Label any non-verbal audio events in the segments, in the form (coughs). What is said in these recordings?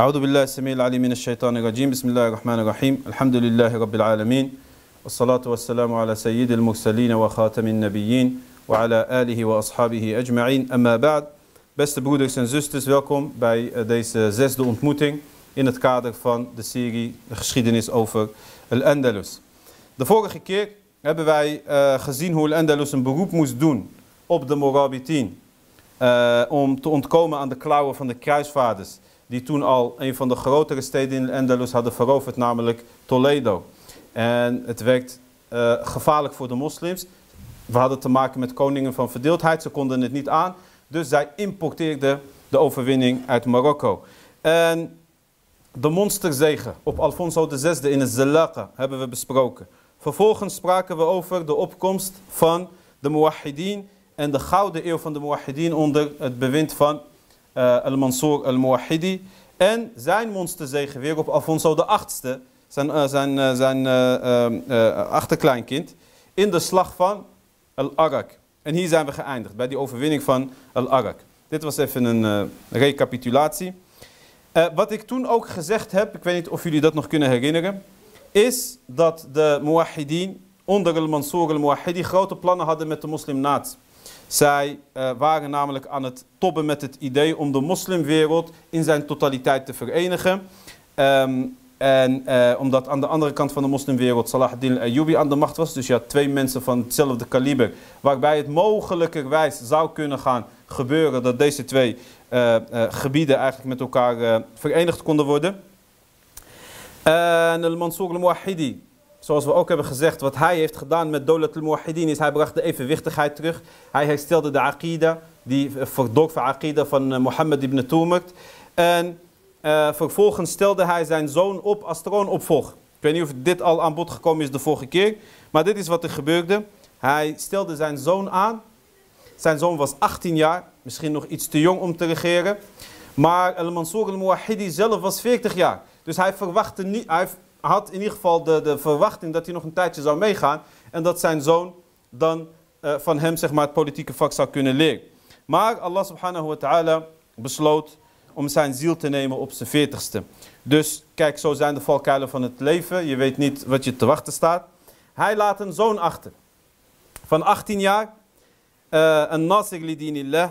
أعوذ بالله السميع العليم من الشيطان الرجيم بسم الله الرحمن الرحيم الحمد لله رب العالمين والصلاة والسلام على سيد المرسلين وخاتم النبيين وعلى آله وأصحابه أجمعين أما بعد Beste broeders en zusters, welkom bij eh, deze zesde ontmoeting in het kader van de serie De geschiedenis over Al-Andalus. De vorige keer hebben wij uh, gezien hoe Al-Andalus een beroep moest doen op de Morabitin uh, om te ontkomen aan de klauwen van de kruisvaarders die toen al een van de grotere steden in Al-Andalus hadden veroverd, namelijk Toledo. En het werd uh, gevaarlijk voor de moslims. We hadden te maken met koningen van verdeeldheid, ze konden het niet aan. Dus zij importeerden de overwinning uit Marokko. En de monsterzegen op Alfonso VI in het Zalaqa hebben we besproken. Vervolgens spraken we over de opkomst van de Muwahideen en de gouden eeuw van de Muwahideen onder het bewind van Al-Mansur Al-Muwahidi. En zijn monsterzegen weer op Alfonso VIII, zijn, uh, zijn, uh, zijn achterkleinkind, in de slag van Al-Arak. En hier zijn we geëindigd, bij die overwinning van Al-Arak. Dit was even een recapitulatie. wat ik toen ook gezegd heb, ik weet niet of jullie dat nog kunnen herinneren, is dat de Muwahideen onder Al-Mansur Al-Muwahidi grote plannen hadden met de moslimnatie. Zij uh, waren namelijk aan het tobben met het idee om de moslimwereld in zijn totaliteit te verenigen. Um, en uh, omdat aan de andere kant van de moslimwereld Salah ad-Din al-Ayyubi aan de macht was. Dus had twee mensen van hetzelfde kaliber. Waarbij het mogelijkerwijs zou kunnen gaan gebeuren dat deze twee uh, gebieden eigenlijk met elkaar verenigd konden worden. En al-Mansur al-Muwahidi Zoals we ook hebben gezegd, wat hij heeft gedaan met Dolat al-Muwahidin is, hij bracht de evenwichtigheid terug. Hij herstelde de aqida, die verdorven aqida van uh, Mohammed ibn Tumert. En uh, vervolgens stelde hij zijn zoon op als troonopvolger. Ik weet niet of dit al aan bod gekomen is de vorige keer, maar dit is wat er gebeurde. Hij stelde zijn zoon aan. Zijn zoon was 18 jaar, misschien nog iets te jong om te regeren. Maar al-Mansur al-Muwahidi zelf was 40 jaar. Dus hij verwachtte niet... Hij had in ieder geval de, de verwachting dat hij nog een tijdje zou meegaan. En dat zijn zoon dan uh, van hem zeg maar, het politieke vak zou kunnen leren. Maar Allah subhanahu wa ta'ala besloot om zijn ziel te nemen op zijn veertigste. Dus kijk, zo zijn de valkuilen van het leven. Je weet niet wat je te wachten staat. Hij laat een zoon achter. Van 18 jaar. Uh, een Nasir lidinillah.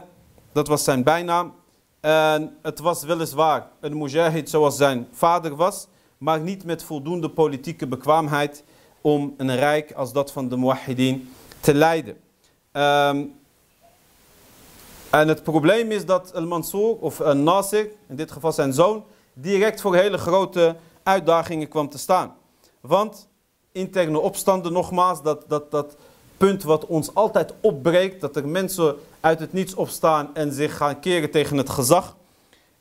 Dat was zijn bijnaam. En het was weliswaar een mujahid zoals zijn vader was maar niet met voldoende politieke bekwaamheid om een rijk als dat van de Muwahideen te leiden. Um, en het probleem is dat Al-Mansur, of Al-Nasir, in dit geval zijn zoon, direct voor hele grote uitdagingen kwam te staan. Want interne opstanden, nogmaals, dat, dat, dat punt wat ons altijd opbreekt, dat er mensen uit het niets opstaan en zich gaan keren tegen het gezag.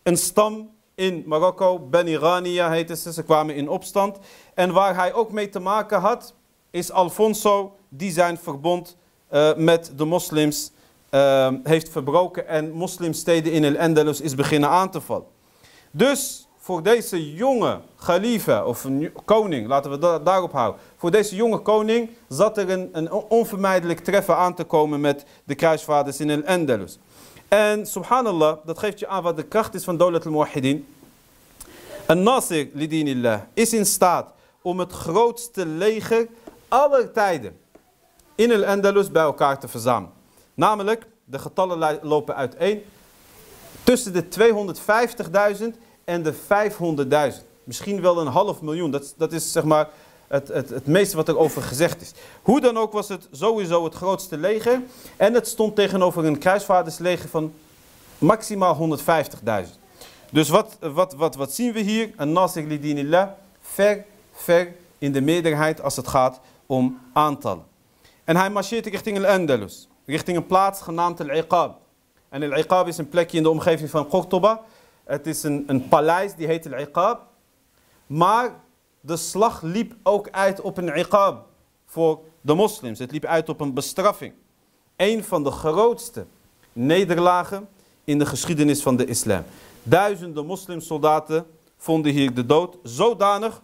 Een stam in Marokko, Beni Ghania heette ze, ze kwamen in opstand. En waar hij ook mee te maken had, is Alfonso, die zijn verbond uh, met de moslims uh, heeft verbroken en moslimsteden in El Andalus is beginnen aan te vallen. Dus voor deze jonge khalifa of koning, laten we da daarop houden. Voor deze jonge koning zat er een, onvermijdelijk treffen aan te komen met de kruisvaarders in El Andalus. En subhanallah, dat geeft je aan wat de kracht is van Dolat al-Muwahidin. Een Nasir lidinillah is in staat om het grootste leger aller tijden in el Andalus bij elkaar te verzamelen. Namelijk, de getallen lopen uiteen, tussen de 250.000 en de 500.000. Misschien wel een half miljoen, dat, dat is zeg maar het, het, het meeste wat er over gezegd is. Hoe dan ook was het sowieso het grootste leger. En het stond tegenover een kruisvaardersleger van maximaal 150.000. Dus wat, wat, wat, wat zien we hier? Een nasir lidinillah, ver, ver in de meerderheid als het gaat om aantallen. En hij marcheert richting Al-Andalus, richting een plaats genaamd Al-Iqab. En Al-Iqab is een plekje in de omgeving van Cordoba. Het is een, een paleis, die heet Al-Iqab. Maar de slag liep ook uit op een iqab voor de moslims. Het liep uit op een bestraffing. Een van de grootste nederlagen in de geschiedenis van de islam. Duizenden moslimsoldaten vonden hier de dood. Zodanig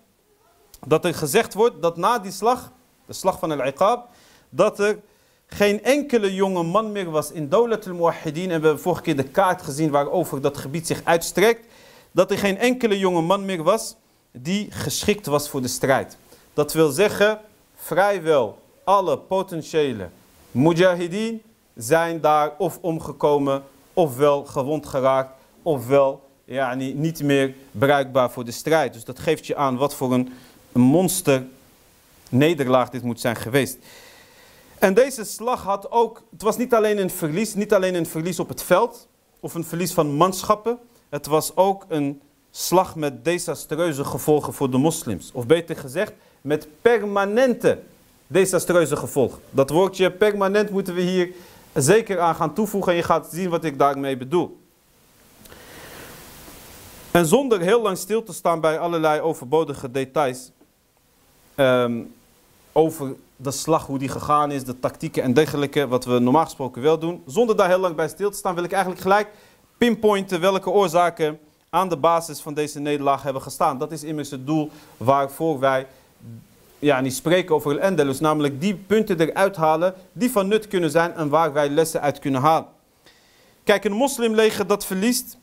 dat er gezegd wordt dat na die slag, de slag van al-Iqab, dat er geen enkele jonge man meer was in Dolat al-Muwahidin. En we hebben vorige keer de kaart gezien waarover dat gebied zich uitstrekt. dat er geen enkele jonge man meer was die geschikt was voor de strijd. Dat wil zeggen, vrijwel alle potentiële mujahideen zijn daar of omgekomen, ofwel gewond geraakt, ofwel ja, niet meer bruikbaar voor de strijd. Dus dat geeft je aan wat voor een monster nederlaag dit moet zijn geweest. En deze slag had ook, het was niet alleen een verlies, niet alleen een verlies op het veld of een verlies van manschappen. Het was ook een slag met desastreuze gevolgen voor de moslims. Of beter gezegd, met permanente desastreuze gevolgen. Dat woordje permanent moeten we hier zeker aan gaan toevoegen en je gaat zien wat ik daarmee bedoel. En zonder heel lang stil te staan bij allerlei overbodige details ehm, over de slag, hoe die gegaan is, de tactieken en dergelijke, wat we normaal gesproken wel doen. Zonder daar heel lang bij stil te staan wil ik eigenlijk gelijk pinpointen welke oorzaken aan de basis van deze nederlaag hebben gestaan. Dat is immers het doel waarvoor wij ja, niet spreken over El-Endelus, namelijk die punten eruit halen die van nut kunnen zijn en waar wij lessen uit kunnen halen. Kijk, een moslimleger dat verliest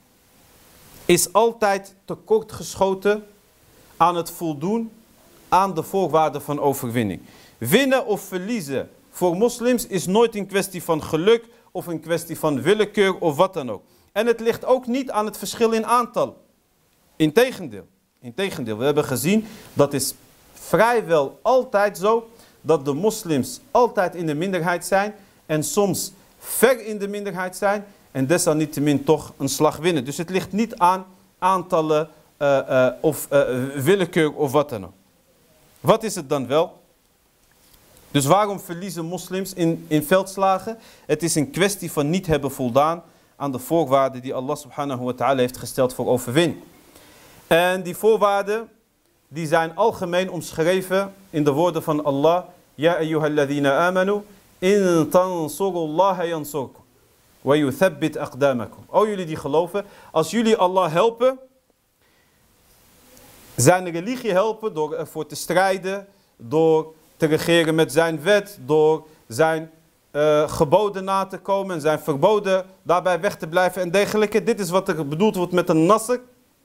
is altijd tekortgeschoten aan het voldoen aan de voorwaarden van overwinning. Winnen of verliezen voor moslims is nooit een kwestie van geluk of een kwestie van willekeur of wat dan ook. En het ligt ook niet aan het verschil in aantal. Integendeel, integendeel we hebben gezien dat is vrijwel altijd zo dat de moslims altijd in de minderheid zijn en soms ver in de minderheid zijn en desalniettemin toch een slag winnen. Dus het ligt niet aan aantallen uh, uh, of uh, willekeur of wat dan ook. Wat is het dan wel? Dus waarom verliezen moslims in, in veldslagen? Het is een kwestie van niet hebben voldaan aan de voorwaarden die Allah subhanahu wa ta'ala heeft gesteld voor overwinning. En die voorwaarden die zijn algemeen omschreven in de woorden van Allah. Ja ayyuhalladhina amanu in tansurullaha yansurkum wa yuthabbit aqdamakum. O jullie die geloven, als jullie Allah helpen, zijn religie helpen door ervoor te strijden, door te regeren met zijn wet, door zijn uh, geboden na te komen en zijn verboden daarbij weg te blijven en dergelijke. Dit is wat er bedoeld wordt met een nasr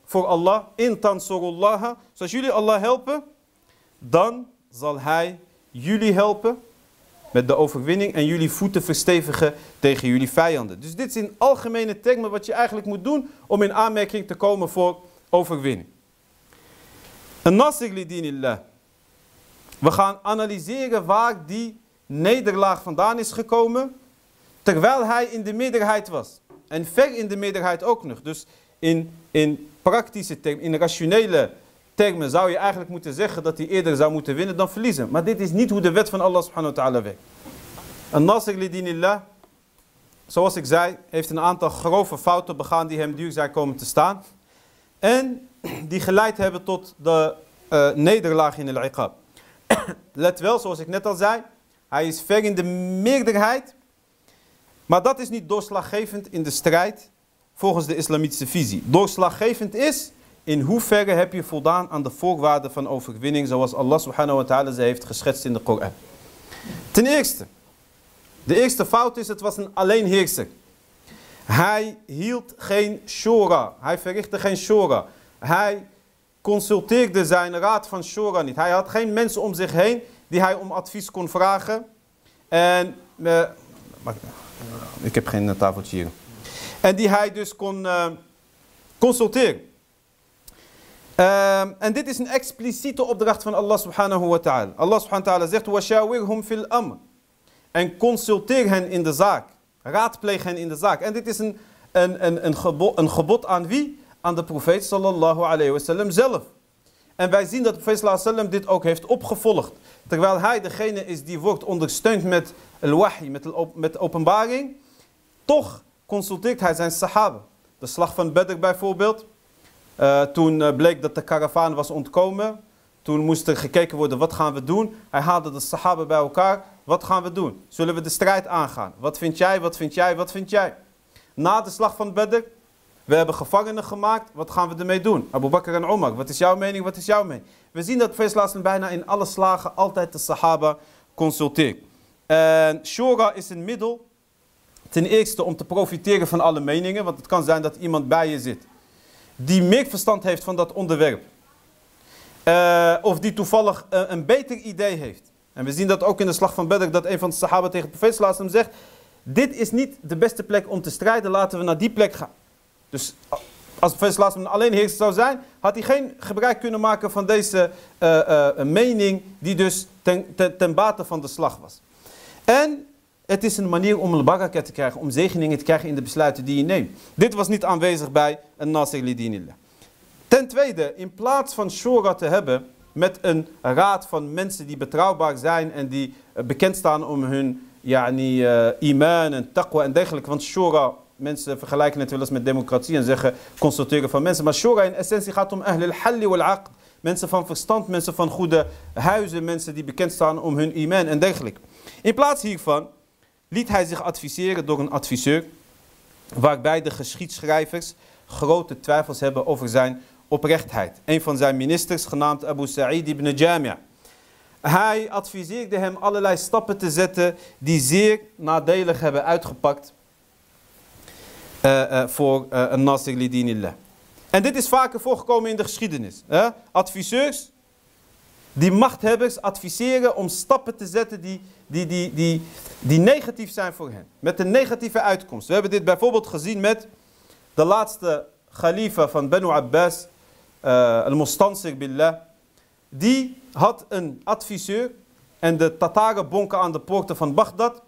voor Allah. In tansurullah. Dus jullie Allah helpen, dan zal hij jullie helpen met de overwinning en jullie voeten verstevigen tegen jullie vijanden. Dus dit is in algemene termen wat je eigenlijk moet doen om in aanmerking te komen voor overwinning. Een nasr lidinillah. We gaan analyseren waar die nederlaag vandaan is gekomen, terwijl hij in de meerderheid was. En ver in de meerderheid ook nog. Dus in, in praktische termen, in rationele termen zou je eigenlijk moeten zeggen dat hij eerder zou moeten winnen dan verliezen. Maar dit is niet hoe de wet van Allah subhanahu wa ta'ala werkt. Een nasr lidinillah, zoals ik zei, heeft een aantal grove fouten begaan die hem duur zijn komen te staan. En die geleid hebben tot de uh, nederlaag in al-iqab. (coughs) Let wel, zoals ik net al zei, hij is ver in de meerderheid. Maar dat is niet doorslaggevend in de strijd volgens de islamitische visie. Doorslaggevend is in hoeverre heb je voldaan aan de voorwaarden van overwinning zoals Allah subhanahu wa ta'ala ze heeft geschetst in de Koran. Ten eerste, de eerste fout is het was een alleenheerser. Hij hield geen shora, hij verrichtte geen shora. Hij consulteerde zijn raad van shora niet. Hij had geen mensen om zich heen die hij om advies kon vragen. En, uh, ik heb geen tafeltje hier. En die hij dus kon uh, consulteren. Uh, en dit is een expliciete opdracht van Allah subhanahu wa ta'ala. Allah subhanahu wa ta'ala zegt, وَشَاوِرْهُمْ fil amr. En consulteer hen in de zaak. Raadpleeg hen in de zaak. En dit is een, een, een, een, gebod, een gebod aan wie? Aan de profeet sallallahu alayhi wa sallam zelf. En wij zien dat de profeet sallam dit ook heeft opgevolgd. Terwijl hij degene is die wordt ondersteund met al-wahi, met, met openbaring. Toch consulteert hij zijn sahaba. De slag van Badr bijvoorbeeld. Uh, toen uh, bleek dat de karavaan was ontkomen. Toen moest er gekeken worden, wat gaan we doen? Hij haalde de sahaba bij elkaar. Wat gaan we doen? Zullen we de strijd aangaan? Wat vind jij, wat vind jij, wat vind jij? Na de slag van Badr, we hebben gevangenen gemaakt. Wat gaan we ermee doen? Abu Bakr en Omar, wat is jouw mening, wat is jouw mening? We zien dat Profeet bijna in alle slagen altijd de sahaba consulteert. En shura is een middel Ten eerste om te profiteren van alle meningen, want het kan zijn dat iemand bij je zit. die meer verstand heeft van dat onderwerp. Uh, of die toevallig uh, een beter idee heeft. En we zien dat ook in de slag van Badr, dat een van de sahaba tegen de profeet zegt, dit is niet de beste plek om te strijden, laten we naar die plek gaan. Dus als de profeet alleen heerser zou zijn, had hij geen gebruik kunnen maken van deze uh, mening die dus ten, ten, bate van de slag was. En het is een manier om een baraka te krijgen, om zegeningen te krijgen in de besluiten die je neemt. Dit was niet aanwezig bij een Nasir. Ten tweede, in plaats van shura te hebben met een raad van mensen die betrouwbaar zijn en die bekend staan om hun yani, uh, iman en taqwa en dergelijke. Want shura, mensen vergelijken het wel eens met democratie en zeggen consulteren van mensen. Maar shura in essentie gaat om ahl al-halli wal-aqd. Mensen van verstand, mensen van goede huizen, mensen die bekend staan om hun iman en dergelijke. In plaats hiervan liet hij zich adviseren door een adviseur, waarbij de geschiedschrijvers grote twijfels hebben over zijn oprechtheid. Een van zijn ministers, genaamd Abu Sa'id ibn Jamia. Hij adviseerde hem allerlei stappen te zetten die zeer nadelig hebben uitgepakt voor uh, een Nasir lidinillah. En dit is vaker voorgekomen in de geschiedenis. Hè? Adviseurs die machthebbers adviseren om stappen te zetten die, die, die, die, die negatief zijn voor hen. Met een negatieve uitkomst. We hebben dit bijvoorbeeld gezien met de laatste khalifa van Banu Abbas, uh, al-Mustansir billah. Die had een adviseur en de Tataren bonken aan de poorten van Bagdad.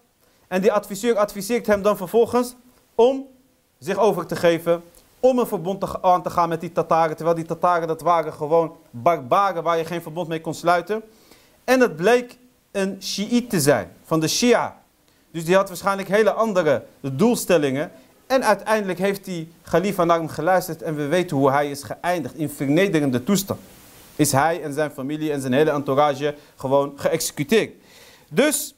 En die adviseur adviseert hem dan vervolgens om zich over te geven om een verbond te, aan te gaan met die Tataren. Terwijl die Tataren dat waren gewoon barbaren waar je geen verbond mee kon sluiten. En het bleek een Shiite te zijn, van de Shia. Dus die had waarschijnlijk hele andere doelstellingen. En uiteindelijk heeft die Khalifa naar hem geluisterd en we weten hoe hij is geëindigd in vernederende toestand. Is hij en zijn familie en zijn hele entourage gewoon geëxecuteerd. Dus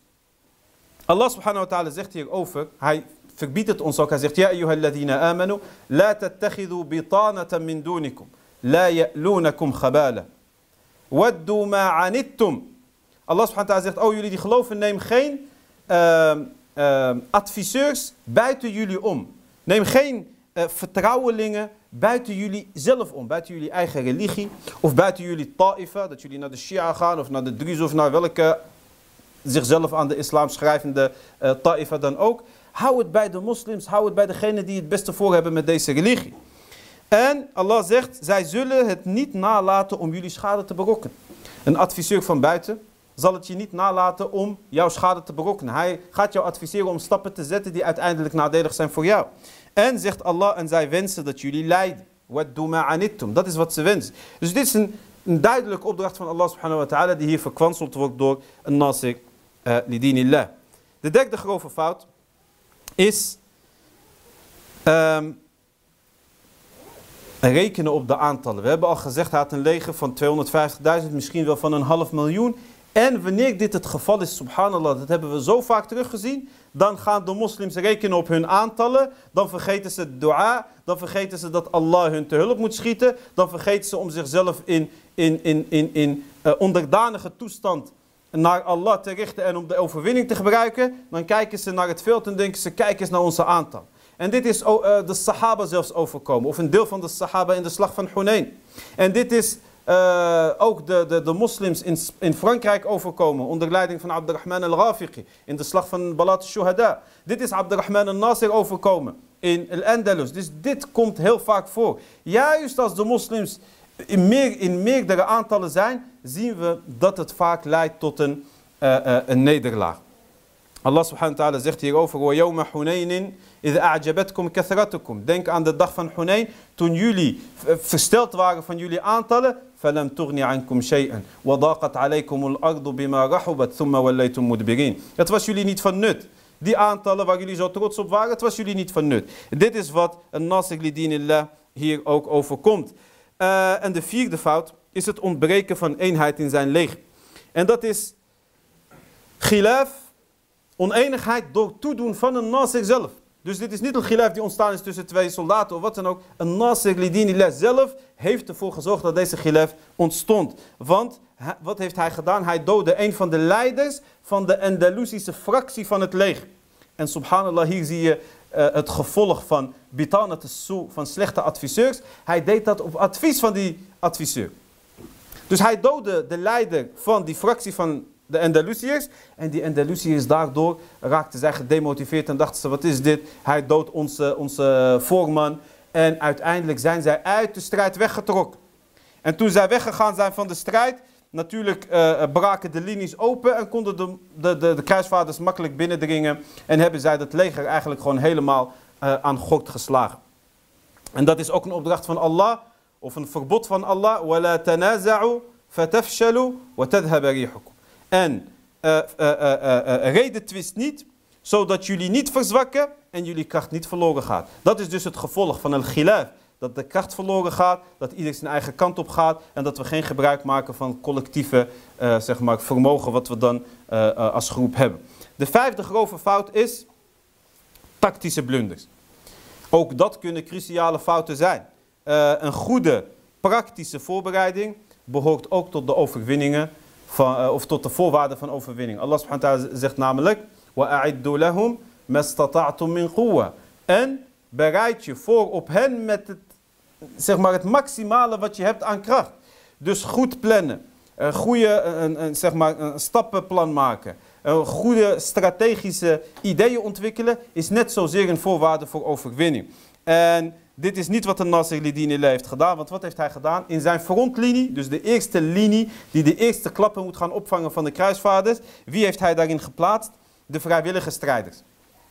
Allah subhanahu wa ta'ala zegt hierover, hij verbiedt het ons ook. Hij zegt, Ja, ayyuhalladhina amanu, la tattakhidhu bitanatan min dunikum. La ya'lunakum khabala. Waddu ma anittum. Allah subhanahu wa ta'ala zegt, oh jullie die geloven, neem geen uh, uh, adviseurs buiten jullie om. Neem geen uh, vertrouwelingen buiten jullie zelf om. Buiten jullie eigen religie. Of buiten jullie ta'ifa, dat jullie naar de Shia gaan of naar de Druze of naar welke zichzelf aan de islam schrijvende uh, ta'ifa dan ook. Hou het bij de moslims, hou het bij degenen die het beste voor hebben met deze religie. En Allah zegt, zij zullen het niet nalaten om jullie schade te berokkenen. Een adviseur van buiten zal het je niet nalaten om jouw schade te berokkenen. Hij gaat jou adviseren om stappen te zetten die uiteindelijk nadelig zijn voor jou. En zegt Allah, en zij wensen dat jullie lijden. Dat is wat ze wensen. Dus dit is een, een duidelijke opdracht van Allah subhanahu wa ta'ala die hier verkwanseld wordt door een nasir uh, lidinillah. De derde grove fout is um, rekenen op de aantallen. We hebben al gezegd, hij had een leger van 250.000, misschien wel van een half miljoen. En wanneer dit het geval is, subhanallah, dat hebben we zo vaak teruggezien, dan gaan de moslims rekenen op hun aantallen, dan vergeten ze dua, dan vergeten ze dat Allah hun te hulp moet schieten, dan vergeten ze om zichzelf in, in, in, in, in uh, onderdanige toestand naar Allah te richten en om de overwinning te gebruiken, dan kijken ze naar het veld en denken ze, kijk eens naar onze aantal. En dit is uh, de Sahaba zelfs overkomen, of een deel van de Sahaba in de slag van Hunayn. En dit is uh, ook de, de, de moslims in, in Frankrijk overkomen, onder leiding van Abdurrahman al-Rafiqi, in de slag van Balat al-Shuhada. Dit is Abdurrahman al-Nasir overkomen in Al-Andalus. Dus dit komt heel vaak voor. Juist als de moslims in, meer, in meerdere aantallen zijn, zien we dat het vaak leidt tot een, uh, uh, een nederlaag. Allah subhanahu wa ta'ala zegt hierover: وَيَوْمَ حُنَيْنٍ إِذْ أَعْجَبَتْكُمْ كَثْرَتُكُمْ Denk aan de dag van Hunayn, toen jullie versteld waren van jullie aantallen. فَلَمْ تُغْنِ عَنْكُمْ شَيْئًا وَضَاقَتْ عَلَيْكُمُ الْأَرْضُ بِمَا رَحُبَتْ ثُمَّ وَلَّيْتُمْ مُدْبِرِينَ Het was jullie niet van nut. Die aantallen waar jullie zo trots op waren, het was jullie niet van nut. Dit is wat een nasir lidinillah hier ook overkomt. Uh, en de vierde fout is het ontbreken van eenheid in zijn leger. En dat is gilaf, oneenigheid door toedoen van een nasir zelf. Dus dit is niet een gilaf die ontstaan is tussen twee soldaten of wat dan ook. Een nasir lidinillah zelf heeft ervoor gezorgd dat deze gilaf ontstond. Want wat heeft hij gedaan? Hij doodde een van de leiders van de Andalusische fractie van het leger. En subhanallah, hier zie je eh, het gevolg van bitanat van slechte adviseurs. Hij deed dat op advies van die adviseur. Dus hij doodde de leider van die fractie van de Andalusiërs. En die Andalusiërs daardoor raakten zij gedemotiveerd en dachten ze, wat is dit? Hij doodt onze, onze voorman. En uiteindelijk zijn zij uit de strijd weggetrokken. En toen zij weggegaan zijn van de strijd, natuurlijk uh, braken de linies open en konden de, de, de, de, kruisvaarders makkelijk binnendringen. En hebben zij dat leger eigenlijk gewoon helemaal aan God geslagen. En dat is ook een opdracht van Allah, of een verbod van Allah. وَلَا تَنَازَعُوا فَتَفْشَلُوا وَتَذْهَبَ رِيحُكُمْ En reden twist niet, zodat jullie niet verzwakken en jullie kracht niet verloren gaat. Dat is dus het gevolg van een khilaf dat de kracht verloren gaat, dat ieder zijn eigen kant op gaat en dat we geen gebruik maken van collectieve uh, zeg maar, vermogen wat we dan uh, uh, als groep hebben. De vijfde grove fout is tactische blunders. Ook dat kunnen cruciale fouten zijn. een goede praktische voorbereiding behoort ook tot de overwinningen van, of tot de voorwaarden van overwinning. Allah subhanahu wa ta'ala zegt namelijk: وَأَعِدُّ لَهُمْ مَسْتَطَعْتُم مِّن قُوَّةٍ En bereid je voor op hen met het zeg maar het maximale wat je hebt aan kracht. Dus goed plannen, een goede een, een, zeg maar een stappenplan maken, een goede strategische ideeën ontwikkelen, is net zozeer een voorwaarde voor overwinning. En dit is niet wat de Nasser Lidini heeft gedaan, want wat heeft hij gedaan? In zijn frontlinie, dus de eerste linie die de eerste klappen moet gaan opvangen van de kruisvaarders, wie heeft hij daarin geplaatst? De vrijwillige strijders.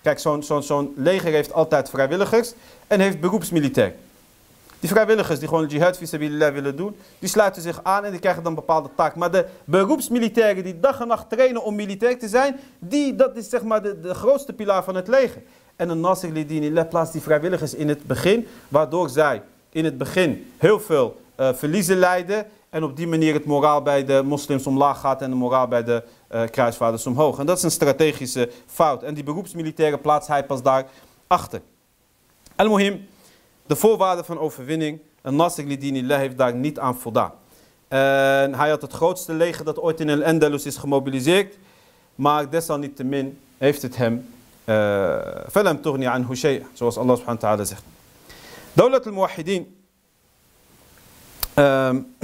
Kijk, zo'n leger heeft altijd vrijwilligers en heeft beroepsmilitair. Die vrijwilligers die gewoon jihad visabilillah willen doen, die sluiten zich aan en die krijgen dan bepaalde taak. Maar de beroepsmilitairen die dag en nacht trainen om militair te zijn, die, dat is zeg maar de, de grootste pilaar van het leger. En een Nasir lidinillah plaatst die vrijwilligers in het begin, waardoor zij in het begin heel veel uh, verliezen lijden. En op die manier het moraal bij de moslims omlaag gaat en de moraal bij de uh, omhoog. En dat is een strategische fout. En die beroepsmilitairen plaatst hij pas daar achter. Al-Muhim, de voorwaarden van overwinning. En Nasr lidinillah heeft daar niet aan voldaan. En hij had het grootste leger dat ooit in El-Andalus is gemobiliseerd. Maar desalniettemin heeft het hem فلم تغني عنه شيء zoals Allah subhanahu wa ta'ala zegt. Daulat al-Muwahidin. Um,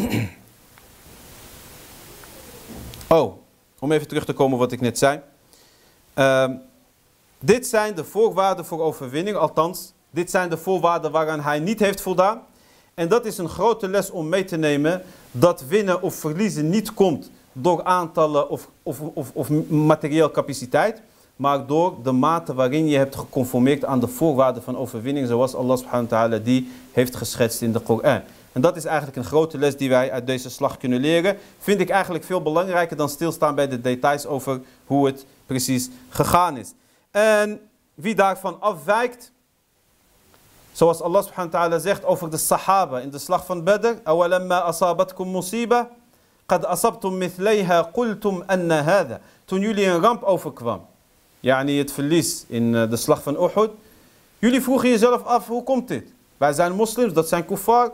oh, om even terug te komen wat ik net zei. Um, dit zijn de voorwaarden voor overwinning, althans dit zijn de voorwaarden waaraan hij niet heeft voldaan. En dat is een grote les om mee te nemen dat winnen of verliezen niet komt door aantallen of, of, of, of materieel capaciteit. Maar door de mate waarin je hebt geconformeerd aan de voorwaarden van overwinning. Zoals Allah subhanahu wa ta'ala die heeft geschetst in de Koran. En dat is eigenlijk een grote les die wij uit deze slag kunnen leren. Vind ik eigenlijk veel belangrijker dan stilstaan bij de details over hoe het precies gegaan is. En wie daarvan afwijkt, Zoals Allah subhanahu wa ta'ala zegt over de Sahaba in de slag van Badr. Awalamma asabatkum musiba. Qad asabtum mithlayha qultum anna hadha. Toen jullie een ramp overkwam. Yani het verlies in eh, de slag van Uhud. Jullie vroegen jezelf af, hoe komt dit? Wij zijn moslims, dat zijn kuffar.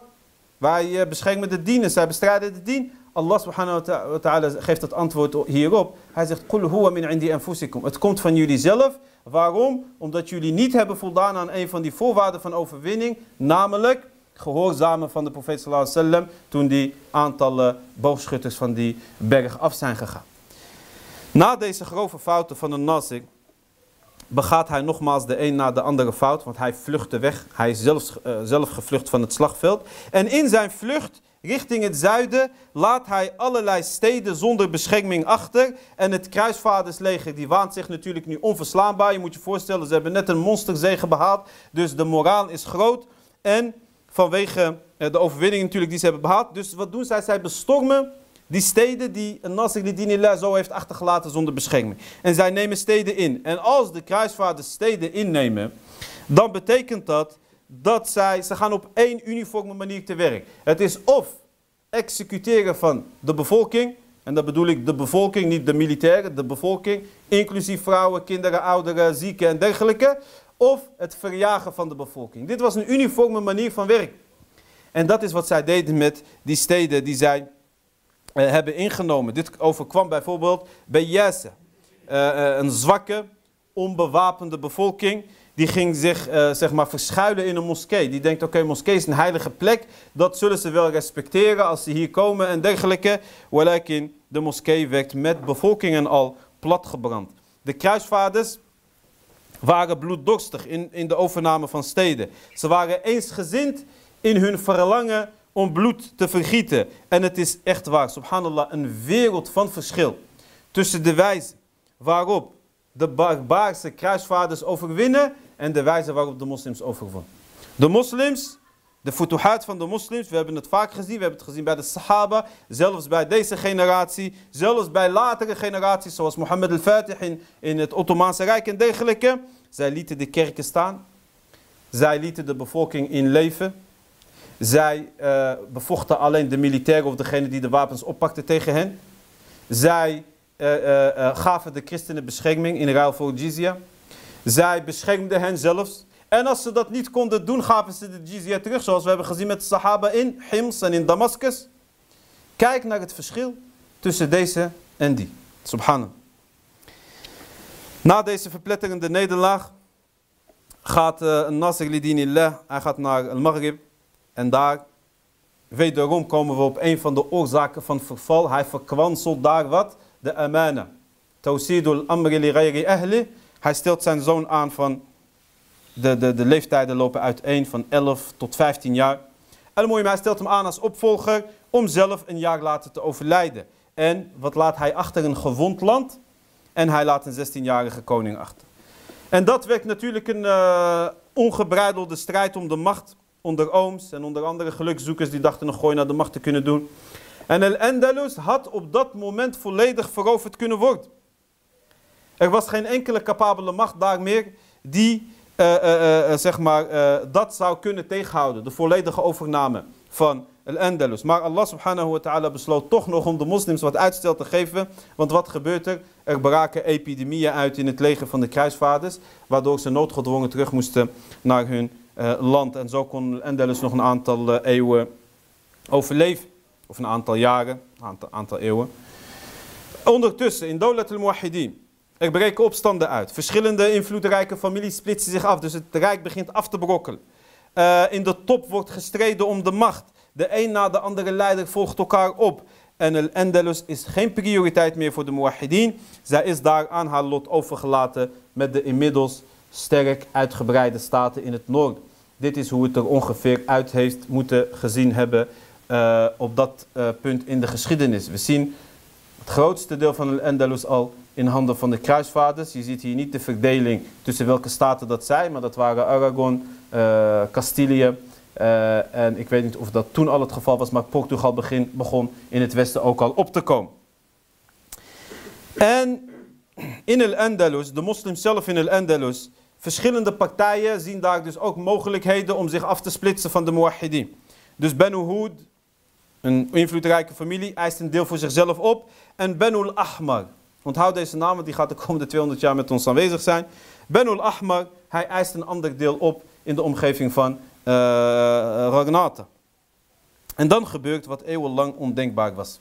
Wij eh, beschermen de dien en zij bestrijden de dien. Allah subhanahu wa ta'ala geeft het antwoord hierop. Hij zegt, Qul huwa min indi anfusikum. Het komt van jullie zelf. Waarom? Omdat jullie niet hebben voldaan aan een van die voorwaarden van overwinning. Namelijk gehoorzamen van de profeet sallallahu alaihi wasallam. Toen die aantallen boogschutters van die berg af zijn gegaan. Na deze grove fouten van de Nasir begaat hij nogmaals de een na de andere fout. Want hij vluchtte weg. Hij is zelfs, uh, zelf gevlucht van het slagveld. En in zijn vlucht richting het zuiden laat hij allerlei steden zonder bescherming achter. En het kruisvaardersleger die waant zich natuurlijk nu onverslaanbaar. Je moet je voorstellen, ze hebben net een monsterzege behaald. Dus de moraal is groot. En vanwege eh, de overwinning natuurlijk die ze hebben behaald. Dus wat doen zij? Zij bestormen die steden die Nasr al-Din zo heeft achtergelaten zonder bescherming. En zij nemen steden in. En als de kruisvaarders steden innemen, dan betekent dat dat zij, ze gaan op één uniforme manier te werk. Het is of executeren van de bevolking, en dat bedoel ik de bevolking, niet de militairen, de bevolking, inclusief vrouwen, kinderen, ouderen, zieken en dergelijke, of het verjagen van de bevolking. Dit was een uniforme manier van werk. En dat is wat zij deden met die steden die zij hebben ingenomen. Dit overkwam bijvoorbeeld bij Jesse, uh, uh, een zwakke, onbewapende bevolking die ging zich zeg maar verschuilen in een moskee. Die denkt, oké, moskee is een heilige plek. Dat zullen ze wel respecteren als ze hier komen en dergelijke. Walakin, de moskee werd met bevolkingen al platgebrand. De kruisvaarders waren bloeddorstig in, in de overname van steden. Ze waren eensgezind in hun verlangen om bloed te vergieten. En het is echt waar, subhanallah, een wereld van verschil tussen de wijze waarop de barbaarse kruisvaarders overwinnen en de wijze waarop de moslims overwonnen. De moslims, de futuhat van de moslims, we hebben het vaak gezien, we hebben het gezien bij de sahaba, zelfs bij deze generatie, zelfs bij latere generaties zoals Mohammed al-Fatih in, in het Ottomaanse Rijk en dergelijke. Zij lieten de kerken staan, zij lieten de bevolking in leven. Zij uh, bevochten alleen de militairen of degene die de wapens oppakten tegen hen. Zij uh, uh, gaven de christenen bescherming in ruil voor jizya. Zij beschermden hen zelfs. En als ze dat niet konden doen, gaven ze de jizya terug. Zoals we hebben gezien met de sahaba in Hims en in Damascus. Kijk naar het verschil tussen deze en die. Subhanallah. Na deze verpletterende nederlaag gaat uh, Nasr lidinillah, hij gaat naar al-Maghrib. En daar, wederom komen we op een van de oorzaken van verval. Hij verkwanselt daar wat? De amana. Tawsidul amri li ghayri ahli. Hij stelt zijn zoon aan van, de, de, de leeftijden lopen uiteen van 11 tot 15 jaar. Mooi, hij stelt hem aan als opvolger om zelf een jaar later te overlijden. En wat laat hij achter? Een gewond land. En hij laat een 16-jarige koning achter. En dat werd natuurlijk een uh, ongebreidelde strijd om de macht onder ooms en onder andere gelukzoekers die dachten nog gooi naar de macht te kunnen doen. En El-Andalus had op dat moment volledig veroverd kunnen worden. Er was geen enkele capabele macht daar meer die uh, uh, zeg maar, dat zou kunnen tegenhouden. De volledige overname van Al-Andalus. Maar Allah subhanahu wa ta'ala besloot toch nog om de moslims wat uitstel te geven. Want wat gebeurt er? Er braken epidemieën uit in het leger van de kruisvaarders. Waardoor ze noodgedwongen terug moesten naar hun land. En zo kon Al-Andalus nog een aantal uh, eeuwen overleven. Of een aantal jaren, een aantal, eeuwen. Ondertussen, in Dawlat al-Muwahidin, er breken opstanden uit. Verschillende invloedrijke families splitsen zich af. Dus het rijk begint af te brokkelen. Uh, in de top wordt gestreden om de macht. De een na de andere leider volgt elkaar op. En Al-Andalus is geen prioriteit meer voor de Muwahidin. Zij is daar aan haar lot overgelaten met de inmiddels sterk uitgebreide staten in het noorden. Dit is hoe het er ongeveer uit heeft moeten gezien hebben uh, op dat uh, punt in de geschiedenis. We zien het grootste deel van Al-Andalus al in handen van de kruisvaders. Je ziet hier niet de verdeling tussen welke staten dat zijn, maar dat waren Aragon, uh, Castilië. en ik weet niet of dat toen al het geval was, maar Portugal begin, begon in het westen ook al op te komen. En in Al-Andalus, de moslims zelf in Al-Andalus, verschillende partijen zien daar dus ook mogelijkheden om zich af te splitsen van de Muwahidin. Dus Banu Hud, een invloedrijke familie, eist een deel voor zichzelf op. En Banu ahmar onthoud deze naam, want die gaat de komende 200 jaar met ons aanwezig zijn. Banu ahmar hij eist een ander deel op in de omgeving van uh, Ragnata. En dan gebeurt wat eeuwenlang ondenkbaar was.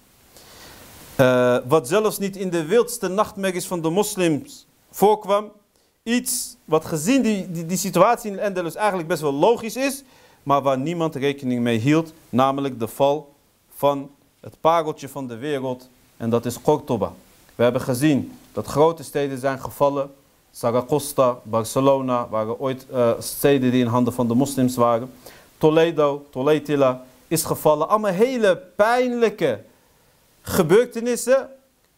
Uh, wat zelfs niet in de wildste nachtmerries van de moslims voorkwam, iets wat gezien die, die, die situatie in Endelus eigenlijk best wel logisch is, maar waar niemand rekening mee hield, namelijk de val van het pareltje van de wereld en dat is Cordoba. We hebben gezien dat grote steden zijn gevallen. Zaragoza, Barcelona waren ooit uh, steden die in handen van de moslims waren. Toledo, Toletila is gevallen. Allemaal hele pijnlijke gebeurtenissen,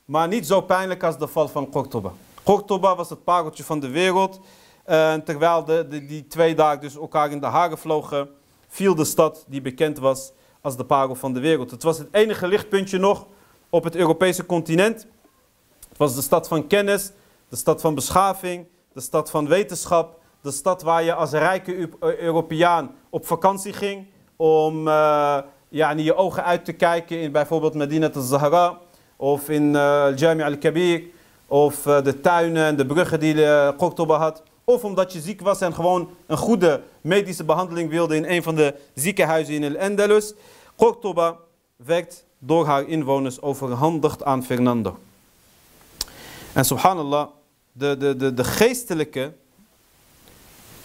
maar niet zo pijnlijk als de val van Cordoba. Cordoba was het pareltje van de wereld. Uh, terwijl de, die twee dagen dus elkaar in de haren vlogen, viel de stad die bekend was als de parel van de wereld. Het was het enige lichtpuntje nog op het Europese continent. Het was de stad van kennis, de stad van beschaving, de stad van wetenschap, de stad waar je als rijke Europeaan op vakantie ging om uh, ja, je ogen uit te kijken in bijvoorbeeld Medina al-Zahra of in uh, Jami al-Kabir of uh, de tuinen en de bruggen die Cordoba had. Of omdat je ziek was en gewoon een goede medische behandeling wilde in een van de ziekenhuizen in El-Andalus. Cordoba werd door haar inwoners overhandigd aan Fernando. En subhanallah, de, de, de, de geestelijke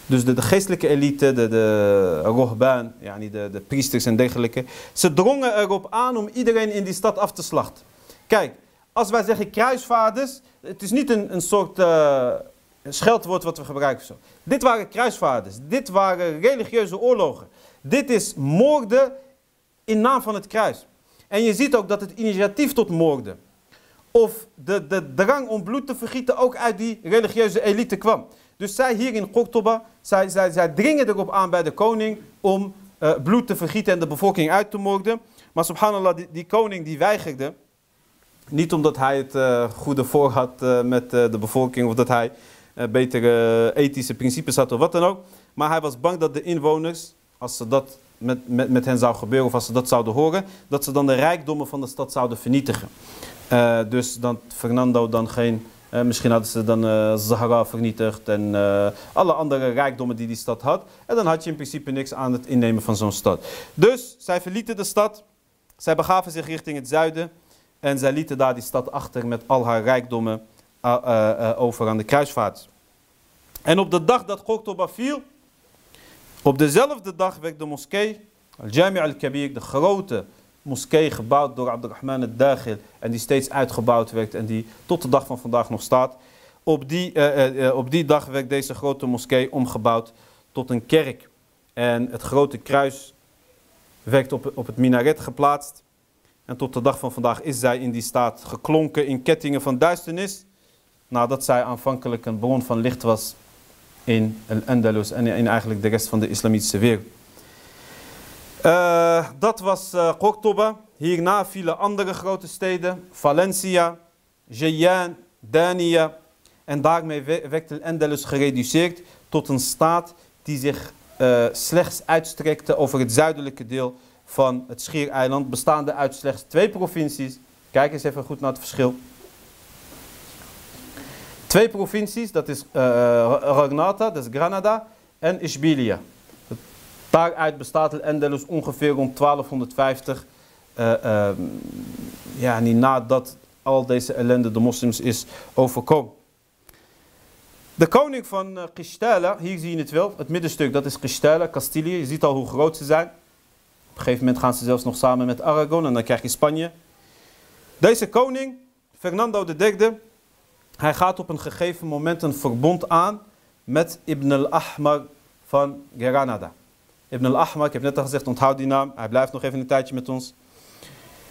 dus de, de geestelijke elite, de, de rohbaan, yani de, de priesters en dergelijke, ze drongen erop aan om iedereen in die stad af te slachten. Kijk, als wij zeggen kruisvaarders, het is niet een, een soort uh, scheldwoord wat we gebruiken. Zo. Dit waren kruisvaarders, dit waren religieuze oorlogen. Dit is moorden in naam van het kruis. En je ziet ook dat het initiatief tot moorden of de, de drang om bloed te vergieten ook uit die religieuze elite kwam. Dus zij hier in Qortoba, zij, zij, zij dringen erop aan bij de koning om uh, bloed te vergieten en de bevolking uit te moorden. Maar subhanallah, die, die koning die weigerde. Niet omdat hij het uh, goede voor had uh, met de bevolking of dat hij betere ethische principes had of wat dan ook. Maar hij was bang dat de inwoners, als ze dat met, met, met hen zou gebeuren of als ze dat zouden horen, dat ze dan de rijkdommen van de stad zouden vernietigen. Dus dat Fernando dan geen, misschien hadden ze dan Zahra vernietigd en alle andere rijkdommen die die stad had. En dan had je in principe niks aan het innemen van zo'n stad. Dus zij verlieten de stad, zij begaven zich richting het zuiden en zij lieten daar die stad achter met al haar rijkdommen over aan de kruisvaart. En op de dag dat Qortoba viel, op dezelfde dag werd de moskee, Al-Jami' al-Kabir, de grote moskee gebouwd door Abdurrahman al-Daghil en die steeds uitgebouwd werd en die tot de dag van vandaag nog staat. Op die, op die dag werd deze grote moskee omgebouwd tot een kerk. En het grote kruis werd op, op het minaret geplaatst. En tot de dag van vandaag is zij in die staat geklonken in kettingen van duisternis. Nadat zij aanvankelijk een bron van licht was in Al-Andalus en in eigenlijk de rest van de islamitische wereld. Uh, dat was uh. Hierna vielen andere grote steden. Valencia, Jayan, Dania. En daarmee werd de Andalus gereduceerd tot een staat die zich uh, slechts uitstrekte over het zuidelijke deel van het Schiereiland. Bestaande uit slechts twee provincies. Kijk eens even goed naar het verschil. Twee provincies, dat is Ragnata, dat is Granada, en Ishbilia. Daaruit bestaat het Endelus ongeveer rond 1250. Uh, uh, ja, niet nadat al deze ellende de moslims is overkomen. De koning van uh, Qishtala, hier zie je het wel, het middenstuk, dat is Qishtala, Castilië. Je ziet al hoe groot ze zijn. Op een gegeven moment gaan ze zelfs nog samen met Aragon en dan krijg je Spanje. Deze koning, Fernando III, hij gaat op een gegeven moment een verbond aan met Ibn al-Ahmar van Granada. Ibn al-Ahmar, ik heb net al gezegd, onthoud die naam. Hij blijft nog even een tijdje met ons.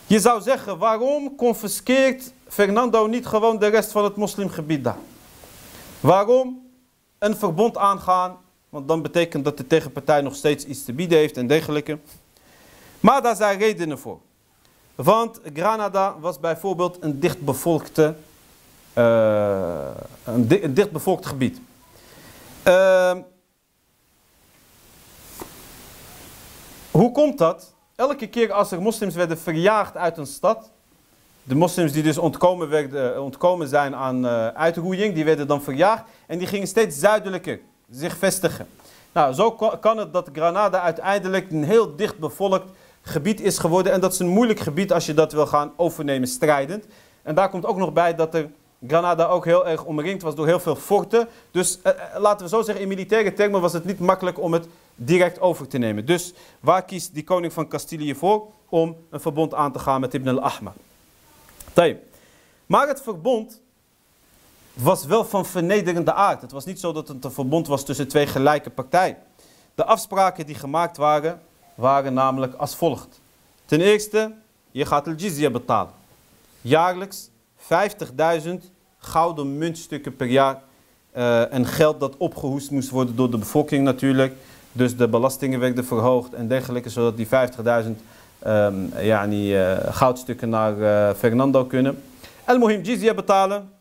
Je zou zeggen, waarom confiskeert Fernando niet gewoon de rest van het moslimgebied daar? Waarom een verbond aangaan? Want dan betekent dat de tegenpartij nog steeds iets te bieden heeft en dergelijke. Maar daar zijn redenen voor. Want Granada was bijvoorbeeld een dichtbevolkte, uh, een, di een dichtbevolkt gebied. Uh, Hoe komt dat? Elke keer als er moslims werden verjaagd uit een stad, de moslims die dus ontkomen, werden, eh, ontkomen zijn aan uh, uitroeiing, die werden dan verjaagd en die gingen steeds zuidelijker zich vestigen. Nou, zo kan het dat Granada uiteindelijk een heel dicht bevolkt gebied is geworden en dat is een moeilijk gebied als je dat wil gaan overnemen strijdend. En daar komt ook nog bij dat er Granada ook heel erg omringd was door heel veel forten. Dus uh, laten we zo zeggen, in militaire termen was het niet makkelijk om het direct over te nemen. Dus waar kiest die koning van Castilië voor? Om een verbond aan te gaan met Ibn al-Ahmar. Maar het verbond was wel van vernederende aard. Het was niet zo dat het een verbond was tussen twee gelijke partijen. De afspraken die gemaakt waren, waren namelijk als volgt. Ten eerste, je gaat de jizya betalen. Jaarlijks 50.000 gouden muntstukken per jaar. Uh, en geld dat opgehoest moest worden door de bevolking natuurlijk. Dus de belastingen werden verhoogd en dergelijke, zodat die 50.000 um, ja, uh, goudstukken naar uh, Fernando kunnen. El Mohim jizya betalen.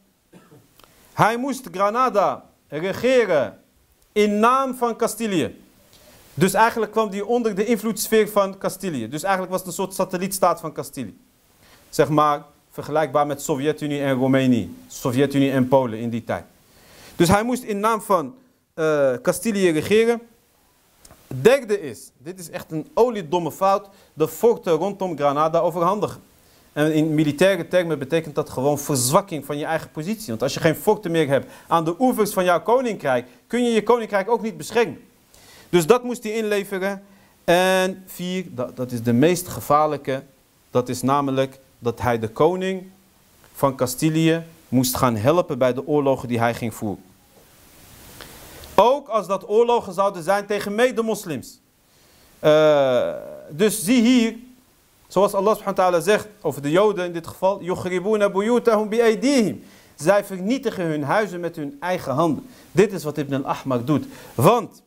Hij moest Granada regeren in naam van Castilië. Dus eigenlijk kwam hij onder de invloedssfeer van Castilië. Dus eigenlijk was het een soort satellietstaat van Castilië. Zeg maar vergelijkbaar met Sovjet-Unie en Roemenië. Sovjet-Unie en Polen in die tijd. Dus hij moest in naam van uh, Castilië regeren. Derde is, dit is echt een oliedomme fout, de forten rondom Granada overhandigen. En in militaire termen betekent dat gewoon verzwakking van je eigen positie. Want als je geen forten meer hebt aan de oevers van jouw koninkrijk, kun je je koninkrijk ook niet beschermen. Dus dat moest hij inleveren. En vier, dat, dat is de meest gevaarlijke, dat is namelijk dat hij de koning van Castilië moest gaan helpen bij de oorlogen die hij ging voeren. Ook als dat oorlogen zouden zijn tegen mede-moslims. Uh, dus zie hier, zoals Allah subhanahu wa ta'ala zegt over de joden in dit geval. Yughribuna buyutahum bi'aydihim. Zij vernietigen hun huizen met hun eigen handen. Dit is wat Ibn al-Ahmar doet. Want,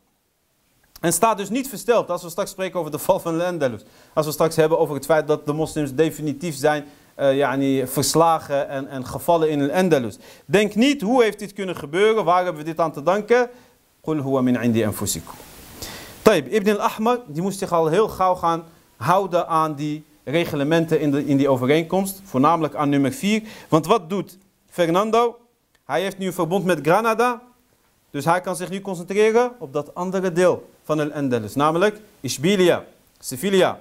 en staat dus niet versteld als we straks spreken over de val van Al-Andalus. Als we straks hebben over het feit dat de moslims definitief zijn uh, yani, verslagen en, en gevallen in Al-Andalus. Denk niet, hoe heeft dit kunnen gebeuren? Waar hebben we dit aan te danken? Qul huwa min indi anfusikum. Ibn al-Ahmar die moest zich al heel gauw gaan houden aan die reglementen in, de, in die overeenkomst. Voornamelijk aan nummer 4. Want wat doet Fernando? Hij heeft nu een verbond met Granada. Dus hij kan zich nu concentreren op dat andere deel van Al-Andalus. Namelijk Ishbilia, Sevilla.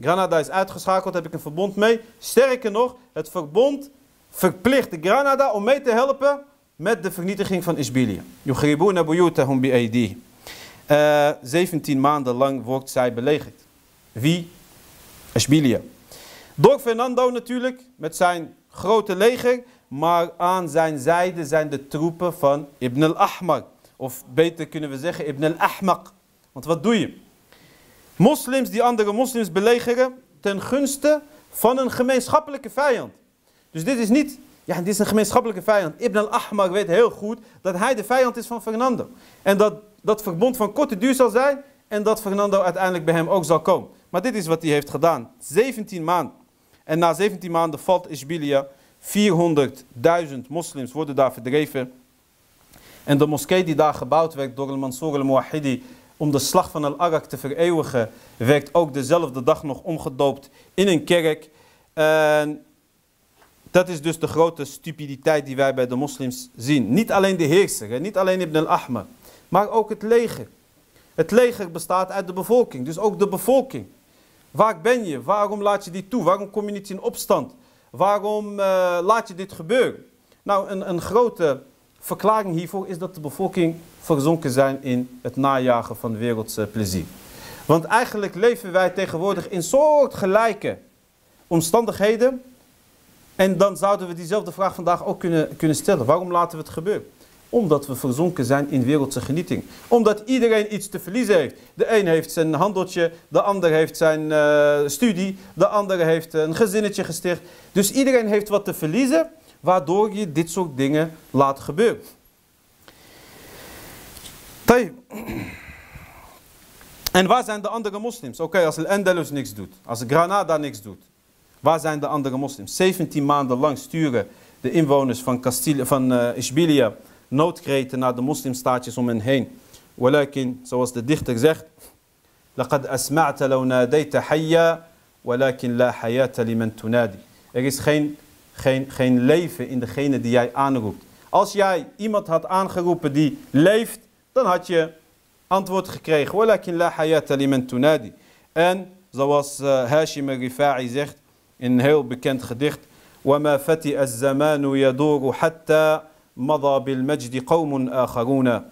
Granada is uitgeschakeld, heb ik een verbond mee. Sterker nog, het verbond verplicht Granada om mee te helpen met de vernietiging van Ishbilia. Yughribuna buyutahum bi 17 eh, maanden lang wordt zij belegerd. Wie? Ashbilia. Door Fernando natuurlijk, met zijn grote leger, maar aan zijn zijde zijn de troepen van Ibn al-Ahmar. Of beter kunnen we zeggen Ibn al-Ahmaq. Want wat doe je? Moslims die andere moslims belegeren ten gunste van een gemeenschappelijke vijand. Dus dit is niet, ja dit is een gemeenschappelijke vijand. Ibn al-Ahmar weet heel goed dat hij de vijand is van Fernando. En dat dat verbond van korte duur zal zijn en dat Fernando uiteindelijk bij hem ook zal komen. Maar dit is wat hij heeft gedaan. 17 maanden. En na 17 maanden valt Ishbilia. 400.000 moslims worden daar verdreven. En de moskee die daar gebouwd werd door al-Mansur al-Muwahidi om de slag van Al-Arak te vereeuwigen, werd ook dezelfde dag nog omgedoopt in een kerk. En dat is dus de grote stupiditeit die wij bij de moslims zien. Niet alleen de heerser, niet alleen Ibn al-Ahmar maar ook het leger. Het leger bestaat uit de bevolking, dus ook de bevolking. Waar ben je? Waarom laat je die toe? Waarom kom je niet in opstand? Waarom uh, laat je dit gebeuren? Nou, een, een grote verklaring hiervoor is dat de bevolking verzonken zijn in het najagen van wereldse plezier. Want eigenlijk leven wij tegenwoordig in soortgelijke omstandigheden. En dan zouden we diezelfde vraag vandaag ook kunnen, kunnen stellen. Waarom laten we het gebeuren? Omdat we verzonken zijn in wereldse genieting. Omdat iedereen iets te verliezen heeft. De een heeft zijn handeltje, de ander heeft zijn uh, studie, de andere heeft een gezinnetje gesticht. Dus iedereen heeft wat te verliezen, waardoor je dit soort dingen laat gebeuren. En waar zijn de andere moslims? Oké, als Al-Andalus niks doet, als Granada niks doet. Waar zijn de andere moslims? 17 maanden lang sturen de inwoners van, Castile, van uh, Ishbilia noodkreten naar de moslimstaatjes om hen heen. Walakin, zoals de dichter zegt, لقد أسمعت لو ناديت حيا ولكن لا حياة لمن تنادي. Er is geen, geen, geen leven in degene die jij aanroept. Als jij iemand had aangeroepen die leeft, dan had je antwoord gekregen. En zoals uh, Hashim al-Rifa'i zegt in een heel bekend gedicht. وما فتئ الزمان يدور حتى مضى بالمجد قوم آخرون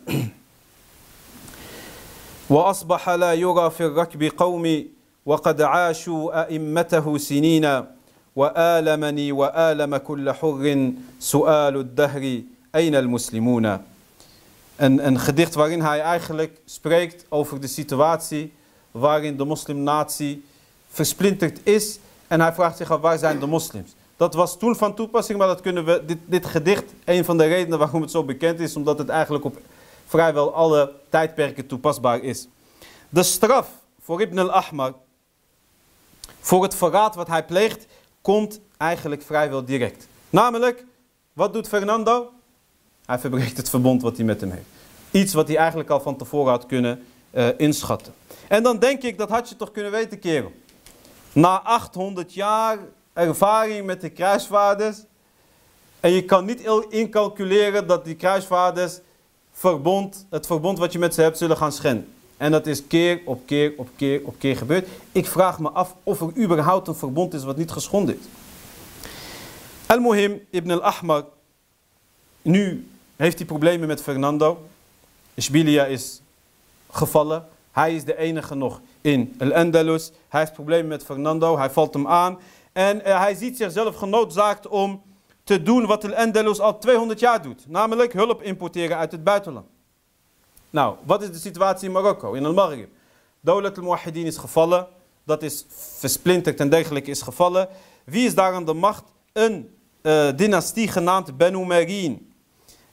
وأصبح لا يرى في الركب قومي وقد عاشوا أئمته سنين وآلمني وآلم كل حر سؤال الدهر أين المسلمون Een, een gedicht waarin hij eigenlijk spreekt over de situatie waarin de moslimnatie versplinterd is. En hij vraagt zich af waar zijn de moslims. Dat was toen van toepassing, maar dat kunnen we, dit, dit gedicht, een van de redenen waarom het zo bekend is, omdat het eigenlijk op vrijwel alle tijdperken toepasbaar is. De straf voor Ibn al-Ahmar, voor het verraad wat hij pleegt, komt eigenlijk vrijwel direct. Namelijk, wat doet Fernando? Hij verbreekt het verbond wat hij met hem heeft. Iets wat hij eigenlijk al van tevoren had kunnen uh, inschatten. En dan denk ik, dat had je toch kunnen weten, kerel. Na 800 jaar ervaring met de kruisvaarders. En je kan niet incalculeren dat die kruisvaarders verbond, het verbond wat je met ze hebt zullen gaan schenden. En dat is keer op keer op keer op keer gebeurd. Ik vraag me af of er überhaupt een verbond is wat niet geschonden is. Al-Muhim, Ibn al-Ahmar, nu heeft hij problemen met Fernando. Ishbilia is gevallen. Hij is de enige nog in Al-Andalus. Hij heeft problemen met Fernando. Hij valt hem aan. En uh, hij ziet zichzelf genoodzaakt om te doen wat Al-Andalus al 200 jaar doet. Namelijk hulp importeren uit het buitenland. Nou, wat is de situatie in Marokko, in Al-Maghrib? Daulat al-Muwahidin is gevallen. Dat is versplinterd en dergelijke is gevallen. Wie is daar aan de macht? Een uh, dynastie genaamd Benu Merin.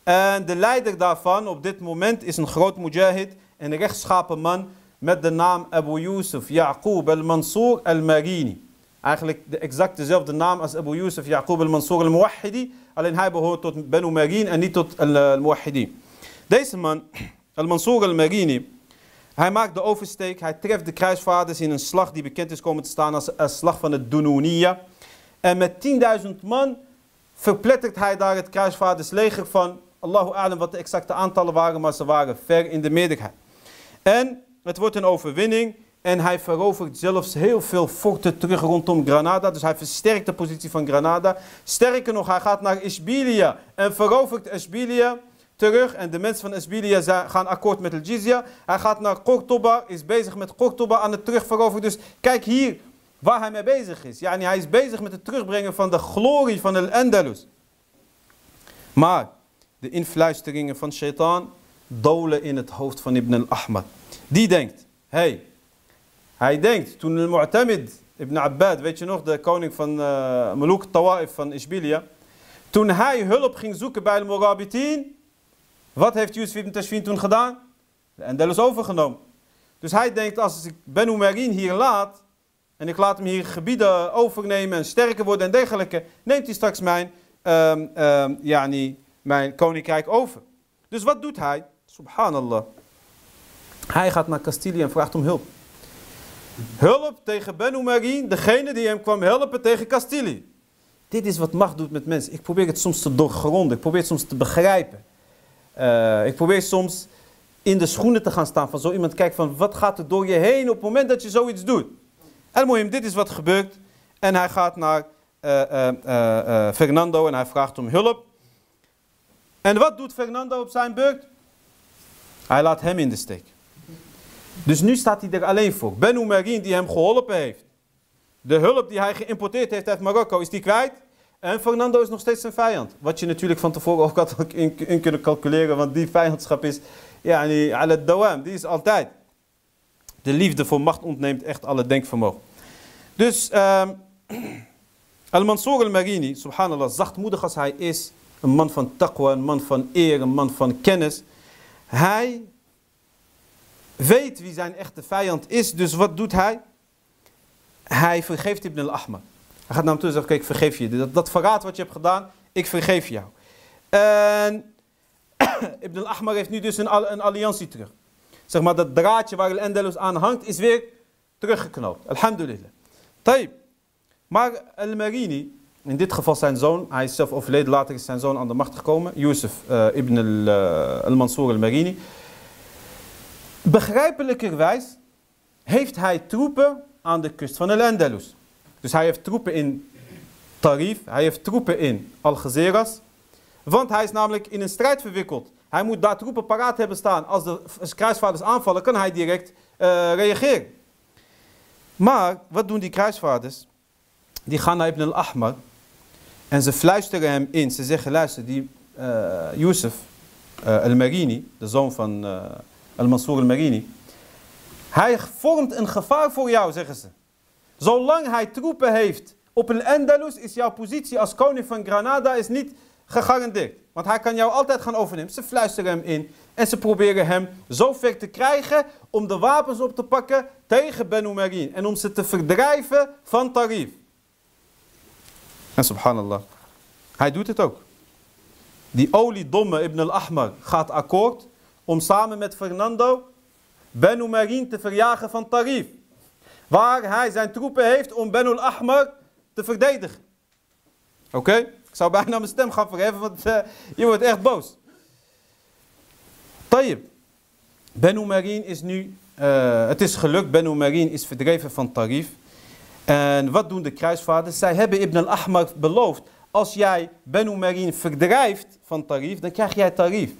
En de leider daarvan op dit moment is een groot mujahid, een rechtschapen man met de naam Abu Yusuf Yaqub al-Mansour al-Marini. Eigenlijk de exact dezelfde naam als Abu Yusuf Yaqub al-Mansour al-Muwahidi, alleen hij behoort tot Benu Merin en niet tot al-Muwahidi. Deze man, al-Mansour al-Marini, hij maakt de oversteek, hij treft de kruisvaarders in een slag die bekend is komen te staan als de slag van het Dununiya. En met 10.000 man verplettert hij daar het kruisvaardersleger van Allahu alam wat de exacte aantallen waren, maar ze waren ver in de meerderheid. En het wordt een overwinning en hij verovert zelfs heel veel forten terug rondom Granada. Dus hij versterkt de positie van Granada. Sterker nog, hij gaat naar Isbilia en verovert Isbilia terug. En de mensen van Isbilia gaan akkoord met de jizya. Hij gaat naar Cordoba, is bezig met Cordoba aan het terugveroveren. Dus kijk hier waar hij mee bezig is. Yani hij is bezig met het terugbrengen van de glorie van El Andalus. Maar de influisteringen van shaitaan dolen in het hoofd van Ibn al-Ahmad. Die denkt, hey, hij denkt, toen al-Mu'tamid Ibn Abbad, weet je nog, de koning van uh, Maluk Tawa'if van Ishbilia, toen hij hulp ging zoeken bij al-Murabitin, wat heeft Yusuf ibn Tashfin toen gedaan? De Andalus overgenomen. Dus hij denkt, als ik Benu Merin hier laat, en ik laat hem hier gebieden overnemen en sterker worden en dergelijke, neemt hij straks mijn, um, um, yani, mijn koninkrijk over. Dus wat doet hij? Subhanallah. Hij gaat naar Castilië en vraagt om hulp. Hulp tegen Benu Merin, degene die hem kwam helpen tegen Castilië. Dit is wat macht doet met mensen. Ik probeer het soms te doorgronden, ik probeer het soms te begrijpen. Uh, ik probeer soms in de schoenen te gaan staan van zo iemand. Kijk van wat gaat er door je heen op het moment dat je zoiets doet. En mooi, dit is wat gebeurt. En hij gaat naar uh, uh, Fernando en hij vraagt om hulp. En wat doet Fernando op zijn beurt? Hij laat hem in de steek. Dus nu staat hij er alleen voor. Ben Merin die hem geholpen heeft. De hulp die hij geïmporteerd heeft uit Marokko is die kwijt. En Fernando is nog steeds zijn vijand. Wat je natuurlijk van tevoren ook had (laughs) in, kunnen calculeren. Want die vijandschap is, ja, die, al dawam, die is altijd. De liefde voor macht ontneemt echt alle denkvermogen. Dus (clears throat) um, Al-Mansour al-Marini, subhanallah, zachtmoedig als hij is, een man van taqwa, een man van eer, een man van kennis. Hij weet wie zijn echte vijand is, dus wat doet hij? Hij vergeeft Ibn al-Ahmar. Hij gaat naar hem toe en zegt, kijk, ik vergeef je. Dat, dat verraad wat je hebt gedaan, ik vergeef jou. En (coughs) Ibn al-Ahmar heeft nu dus een, een alliantie terug. Zeg maar, dat draadje waar Al-Andalus aan hangt, is weer teruggeknoopt. Alhamdulillah. Tayyip. Maar Al-Marini, in dit geval zijn zoon, hij is zelf overleden, later is zijn zoon aan de macht gekomen, Yusuf uh, ibn al-Mansour al al-Marini. Begrijpelijkerwijs heeft hij troepen aan de kust van Al-Andalus. Dus hij heeft troepen in Tarif, hij heeft troepen in Algeciras. Want hij is namelijk in een strijd verwikkeld. Hij moet daar troepen paraat hebben staan. Als de kruisvaarders aanvallen, kan hij direct uh, reageren. Maar wat doen die kruisvaarders? Die gaan naar Ibn al-Ahmar en ze fluisteren hem in. Ze zeggen, luister, die uh, Yusuf uh, al-Marini, de zoon van uh, al-Mansour al-Marini, hij vormt een gevaar voor jou, zeggen ze. Zolang hij troepen heeft op een Andalus, is jouw positie als koning van Granada is niet gegarandeerd. Want hij kan jou altijd gaan overnemen. Ze fluisteren hem in en ze proberen hem zo ver te krijgen om de wapens op te pakken tegen Ben Merin. En om ze te verdrijven van Tarif. En subhanallah, hij doet het ook. Die oliedomme Ibn al-Ahmar gaat akkoord om samen met Fernando Ben Merin te verjagen van Tarif. Waar hij zijn troepen heeft om Ben al-Ahmar te verdedigen. Oké? Ik zou bijna mijn stem gaan verheffen, want uh, je wordt echt boos. Tayyip. Ben Umarin is nu, uh, het is gelukt, Ben Umarin is verdreven van Tarif. En wat doen de kruisvaarders? Zij hebben Ibn al-Ahmar beloofd, als jij Benu Merin verdrijft van tarief, dan krijg jij tarief.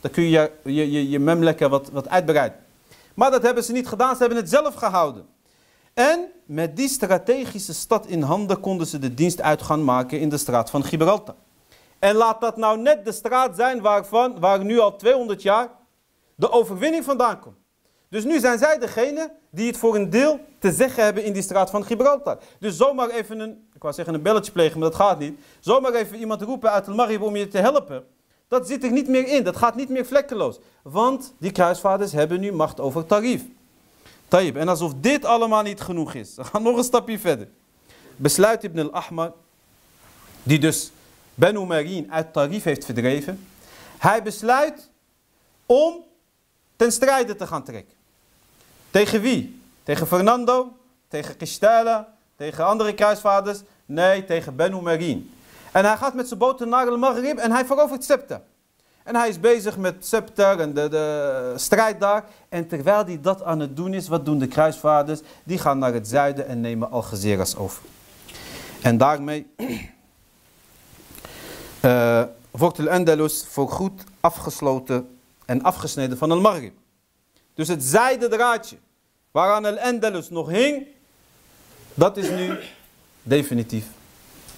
Dan kun je je, je, je, je memlekken wat, wat uitbreiden. Maar dat hebben ze niet gedaan, ze hebben het zelf gehouden. En met die strategische stad in handen konden ze de dienst uit gaan maken in de straat van Gibraltar. En laat dat nou net de straat zijn waarvan, waar nu al 200 jaar de overwinning vandaan komt. Dus nu zijn zij degene die het voor een deel te zeggen hebben in die straat van Gibraltar. Dus zomaar even een, ik wou zeggen een belletje plegen, maar dat gaat niet. Zomaar even iemand roepen uit het Marib om je te helpen. Dat zit er niet meer in, dat gaat niet meer vlekkeloos. Want die kruisvaarders hebben nu macht over tarief. Tayyip, en alsof dit allemaal niet genoeg is, we gaan nog een stapje verder. Besluit Ibn al-Ahmar, die dus Ben Marin uit tarief heeft verdreven. Hij besluit om ten strijde te gaan trekken. Tegen wie? Tegen Fernando? Tegen Kistela? Tegen andere kruisvaarders? Nee, tegen Benu Marin. En hij gaat met zijn boten naar de Maghrib en hij verovert Septa. En hij is bezig met Septa en de, de, strijd daar. En terwijl hij dat aan het doen is, wat doen de kruisvaarders? Die gaan naar het zuiden en nemen Algeciras over. En daarmee uh, (clears throat) wordt Al-Andalus voorgoed afgesloten en afgesneden van Al-Maghrib. Dus het zijde draadje waaraan Al-Andalus nog hing, dat is nu definitief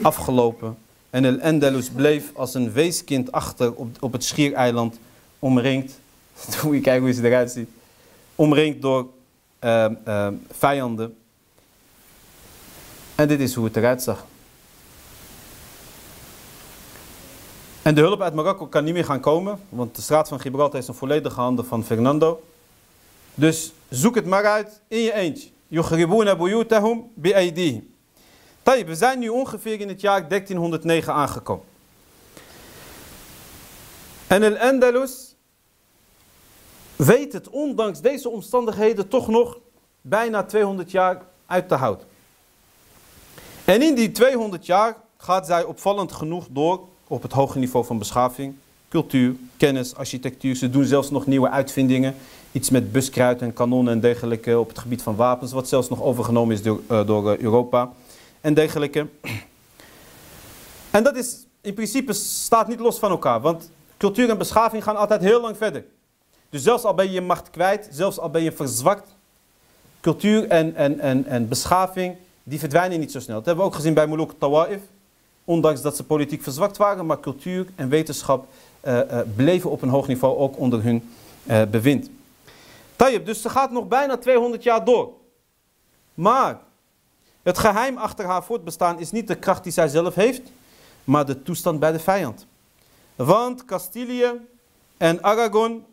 afgelopen. En Al-Andalus bleef als een weeskind achter op, op het Schiereiland, omringd. (laughs) Moet je kijken hoe ze eruit ziet. Omringd door uh, uh, vijanden. En dit is hoe het eruit zag. En de hulp uit Marokko kan niet meer gaan komen, want de straat van Gibraltar is een volledige handen van Fernando. Dus zoek het maar uit in je eentje. Yughribuna buyutahum bi'aydihim. We zijn nu ongeveer in het jaar 1309 aangekomen. En Al-Andalus weet het ondanks deze omstandigheden toch nog bijna 200 jaar uit te houden. En in die 200 jaar gaat zij opvallend genoeg door op het hoge niveau van beschaving, cultuur, kennis, architectuur. Ze doen zelfs nog nieuwe uitvindingen. Iets met buskruid en kanonnen en dergelijke op het gebied van wapens, wat zelfs nog overgenomen is door, door uh, Europa en dergelijke. En dat is in principe staat niet los van elkaar, want cultuur en beschaving gaan altijd heel lang verder. Dus zelfs al ben je je macht kwijt, zelfs al ben je verzwakt, cultuur en, en, en, en beschaving, die verdwijnen niet zo snel. Dat hebben we ook gezien bij Muluk Tawa'if. Ondanks dat ze politiek verzwakt waren, maar cultuur en wetenschap uh, uh, bleven op een hoog niveau ook onder hun uh, bewind. Tayyip, dus ze gaat nog bijna 200 jaar door. Maar het geheim achter haar voortbestaan is niet de kracht die zij zelf heeft, maar de toestand bij de vijand. Want Castilië en Aragon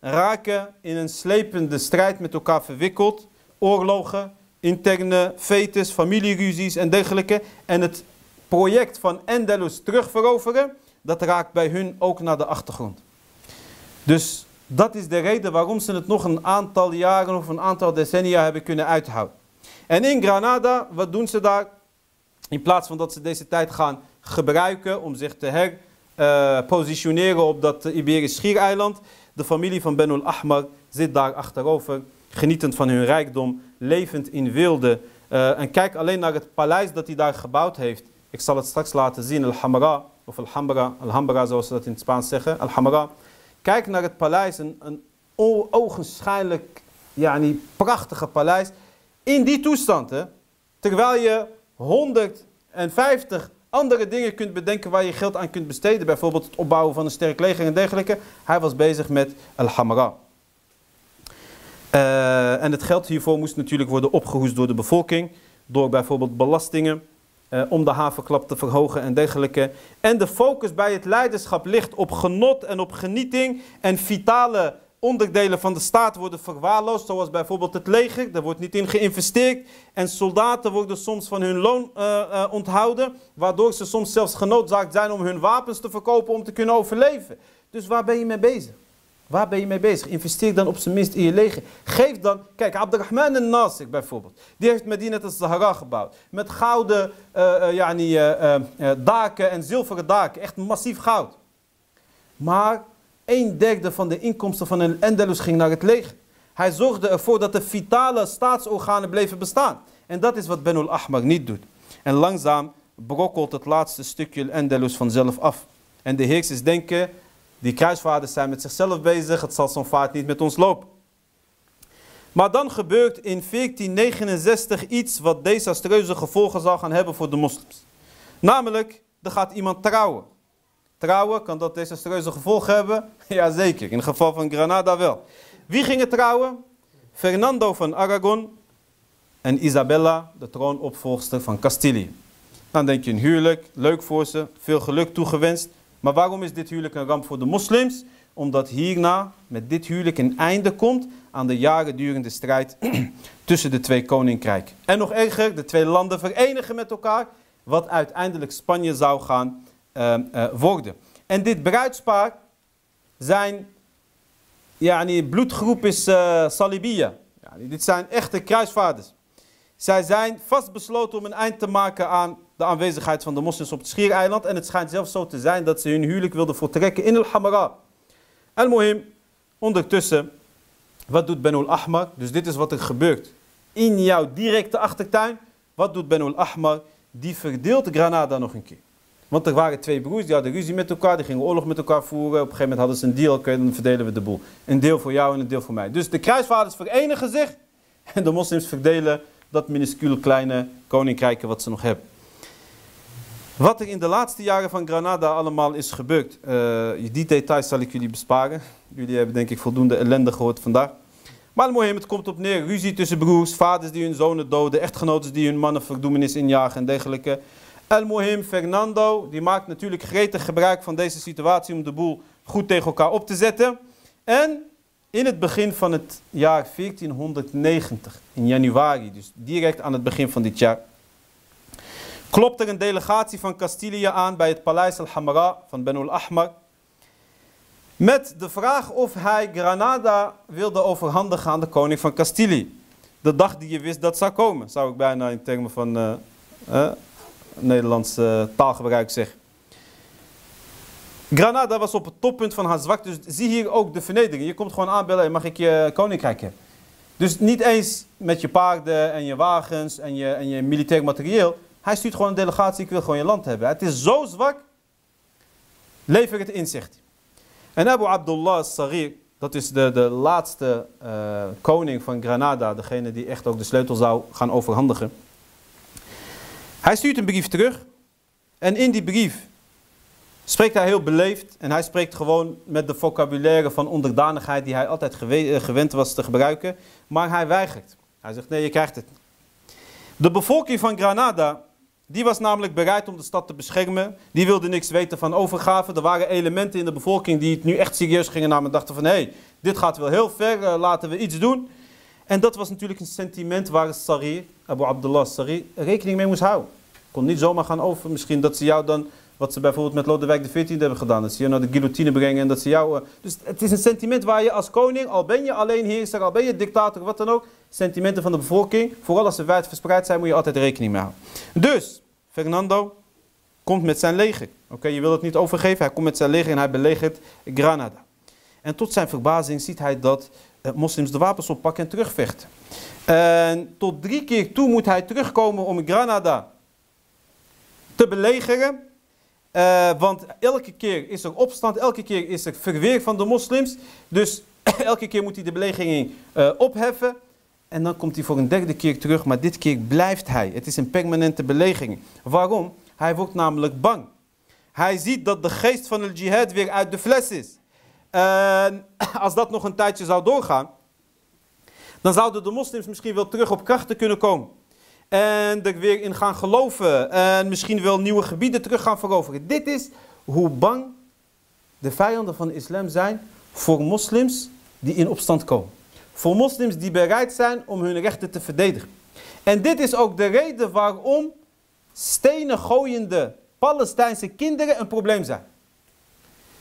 raken in een slepende strijd met elkaar verwikkeld. Oorlogen, interne fetes, familieruzies en dergelijke. En het project van Endelus terugveroveren, dat raakt bij hun ook naar de achtergrond. Dus dat is de reden waarom ze het nog een aantal jaren of een aantal decennia hebben kunnen uithouden. En in Granada, wat doen ze daar? In plaats van dat ze deze tijd gaan gebruiken om zich te herpositioneren uh, op dat Iberisch schiereiland. De familie van Benul Ahmar zit daar achterover, genietend van hun rijkdom, levend in wilde. Uh, en kijk alleen naar het paleis dat hij daar gebouwd heeft. Ik zal het straks laten zien, Al-Hamra, of Al-Hambra, Al-Hambra zoals ze dat in het Spaans zeggen, Al-Hamra. Kijk naar het paleis, een, een ogenschijnlijk yani, prachtige paleis. In die toestand, hè, terwijl je 150 andere dingen kunt bedenken waar je geld aan kunt besteden. Bijvoorbeeld het opbouwen van een sterk leger en dergelijke. Hij was bezig met Al-Hamra. Uh, en het geld hiervoor moest natuurlijk worden opgehoest door de bevolking. Door bijvoorbeeld belastingen. Uh, om de havenklap te verhogen en dergelijke. En de focus bij het leiderschap ligt op genot en op genieting. En vitale onderdelen van de staat worden verwaarloosd, zoals bijvoorbeeld het leger. Daar wordt niet in geïnvesteerd. En soldaten worden soms van hun loon uh, onthouden, waardoor ze soms zelfs genoodzaakt zijn om hun wapens te verkopen om te kunnen overleven. Dus waar ben je mee bezig? Waar ben je mee bezig? Investeer dan op zijn minst in je leger. Geef dan, kijk, Abdurrahman al-Nasir bijvoorbeeld. Die heeft Medina het Sahara gebouwd. Met gouden uh, uh, yani, daken en zilveren daken. Echt massief goud. Maar een derde van de inkomsten van een Endelus ging naar het leger. Hij zorgde ervoor dat de vitale staatsorganen bleven bestaan. En dat is wat Benul Ahmar niet doet. En langzaam brokkelt het laatste stukje Endelus vanzelf af. En de heersers denken, die kruisvaarders zijn met zichzelf bezig, het zal zo'n vaart niet met ons lopen. Maar dan gebeurt in 1469 iets wat desastreuze gevolgen zal gaan hebben voor de moslims. Namelijk, er gaat iemand trouwen. Trouwen, kan dat desastreuze gevolgen hebben? (laughs) Jazeker, in het geval van Granada wel. Wie ging het trouwen? Fernando van Aragon en Isabella, de troonopvolgster van Castilië. Dan denk je een huwelijk, leuk voor ze, veel geluk toegewenst. Maar waarom is dit huwelijk een ramp voor de moslims? Omdat hierna met dit huwelijk een einde komt aan de jaren durende strijd (clears throat) tussen de twee koninkrijken. En nog erger, de twee landen verenigen met elkaar, wat uiteindelijk Spanje zou gaan worden. En dit bruidspaar, zijn die bloedgroep is uh, Salibia. Ja, dit zijn echte kruisvaarders. Zij zijn vastbesloten om een eind te maken aan de aanwezigheid van de moslims op het Schiereiland. En het schijnt zelfs zo te zijn dat ze hun huwelijk wilden voltrekken in Al-Hamara. Al-Muhim, ondertussen, wat doet Benul Ahmar? Dus dit is wat er gebeurt. In jouw directe achtertuin, wat doet Benul Ahmar? Die verdeelt Granada nog een keer. Want er waren twee broers, die hadden ruzie met elkaar, die gingen oorlog met elkaar voeren. Op een gegeven moment hadden ze een deal, oké, dan verdelen we de boel. Een deel voor jou en een deel voor mij. Dus de kruisvaders verenigen zich (laughs) en de moslims verdelen dat minuscule kleine koninkrijken wat ze nog hebben. Wat er in de laatste jaren van Granada allemaal is gebeurd, uh, die details zal ik jullie besparen. Jullie hebben denk ik voldoende ellende gehoord vandaag. Maar mooi, het komt op neer. Ruzie tussen broers, vaders die hun zonen doden, echtgenoten die hun mannen verdoemenis injagen en dergelijke. El Mohim Fernando, die maakt natuurlijk gretig gebruik van deze situatie om de boel goed tegen elkaar op te zetten. En in het begin van het jaar 1490, in januari, dus direct aan het begin van dit jaar, klopt er een delegatie van Castilië aan bij het paleis Al-Hamra van Benul Ahmar. Met de vraag of hij Granada wilde overhandigen aan de koning van Castilië. De dag die je wist dat zou komen, zou ik bijna in termen van uh, uh, Nederlands uh, taalgebruik zeggen. Granada was op het toppunt van haar zwak, dus zie hier ook de vernedering. Je komt gewoon aanbellen, mag ik je koninkrijk hebben? Dus niet eens met je paarden en je wagens en je, en je militair materieel. Hij stuurt gewoon een delegatie, ik wil gewoon je land hebben. Het is zo zwak, lever het inzicht. En Abu Abdullah Sarir, dat is de, de laatste uh, koning van Granada, degene die echt ook de sleutel zou gaan overhandigen. Hij stuurt een brief terug en in die brief spreekt hij heel beleefd en hij spreekt gewoon met de vocabulaire van onderdanigheid die hij altijd eh, gewend was te gebruiken, maar hij weigert. Hij zegt nee, je krijgt het. De bevolking van Granada die was namelijk bereid om de stad te beschermen. Die wilde niks weten van overgave. Er waren elementen in de bevolking die het nu echt serieus gingen namen en dachten van hé, hey, dit gaat wel heel ver, uh, laten we iets doen. En dat was natuurlijk een sentiment waar Sarir, Abu Abdullah Sarir, rekening mee moest houden. Kon niet zomaar gaan over. Misschien dat ze jou dan, wat ze bijvoorbeeld met Lodewijk XIV hebben gedaan, dat ze je naar de guillotine brengen en dat ze jou... Uh, dus het is een sentiment waar je als koning, al ben je alleen heerser, al ben je dictator, wat dan ook, sentimenten van de bevolking, vooral als ze wijd verspreid zijn, moet je altijd rekening mee houden. Dus, Fernando komt met zijn leger. Oké, je wil het niet overgeven, hij komt met zijn leger en hij belegert Granada. En tot zijn verbazing ziet hij dat moslims de wapens oppakken en terugvechten. En tot drie keer toe moet hij terugkomen om Granada te belegeren. Uh, want elke keer is er opstand, elke keer is er verweer van de moslims. Dus (clears throat) elke keer moet hij de belegering uh, opheffen. En dan komt hij voor een derde keer terug, maar dit keer blijft hij. Het is een permanente belegering. Waarom? Hij wordt namelijk bang. Hij ziet dat de geest van de jihad weer uit de fles is. En (coughs) als dat nog een tijdje zou doorgaan, dan zouden de moslims misschien wel terug op krachten kunnen komen. En er weer in gaan geloven. En misschien wel nieuwe gebieden terug gaan veroveren. Dit is hoe bang de vijanden van de islam zijn voor moslims die in opstand komen. Voor moslims die bereid zijn om hun rechten te verdedigen. En dit is ook de reden waarom stenen gooiende Palestijnse kinderen een probleem zijn.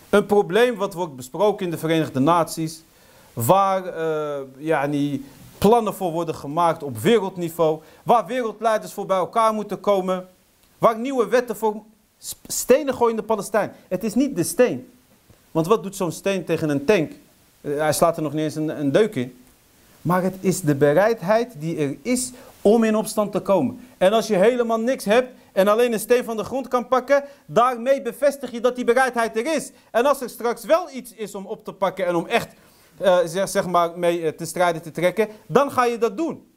Een probleem wat wordt besproken in de Verenigde Naties. Waar uh, ja, die plannen voor worden gemaakt op wereldniveau. Waar wereldleiders voor bij elkaar moeten komen. Waar nieuwe wetten voor stenen gooiende Palestijn. Het is niet de steen. Want wat doet zo'n steen tegen een tank? Uh, hij slaat er nog niet eens een, een deuk in. Maar het is de bereidheid die er is om in opstand te komen. En als je helemaal niks hebt en alleen een steen van de grond kan pakken, daarmee bevestig je dat die bereidheid er is. En als er straks wel iets is om op te pakken en om echt uh, zeg, maar mee uh, te strijden te trekken, dan ga je dat doen.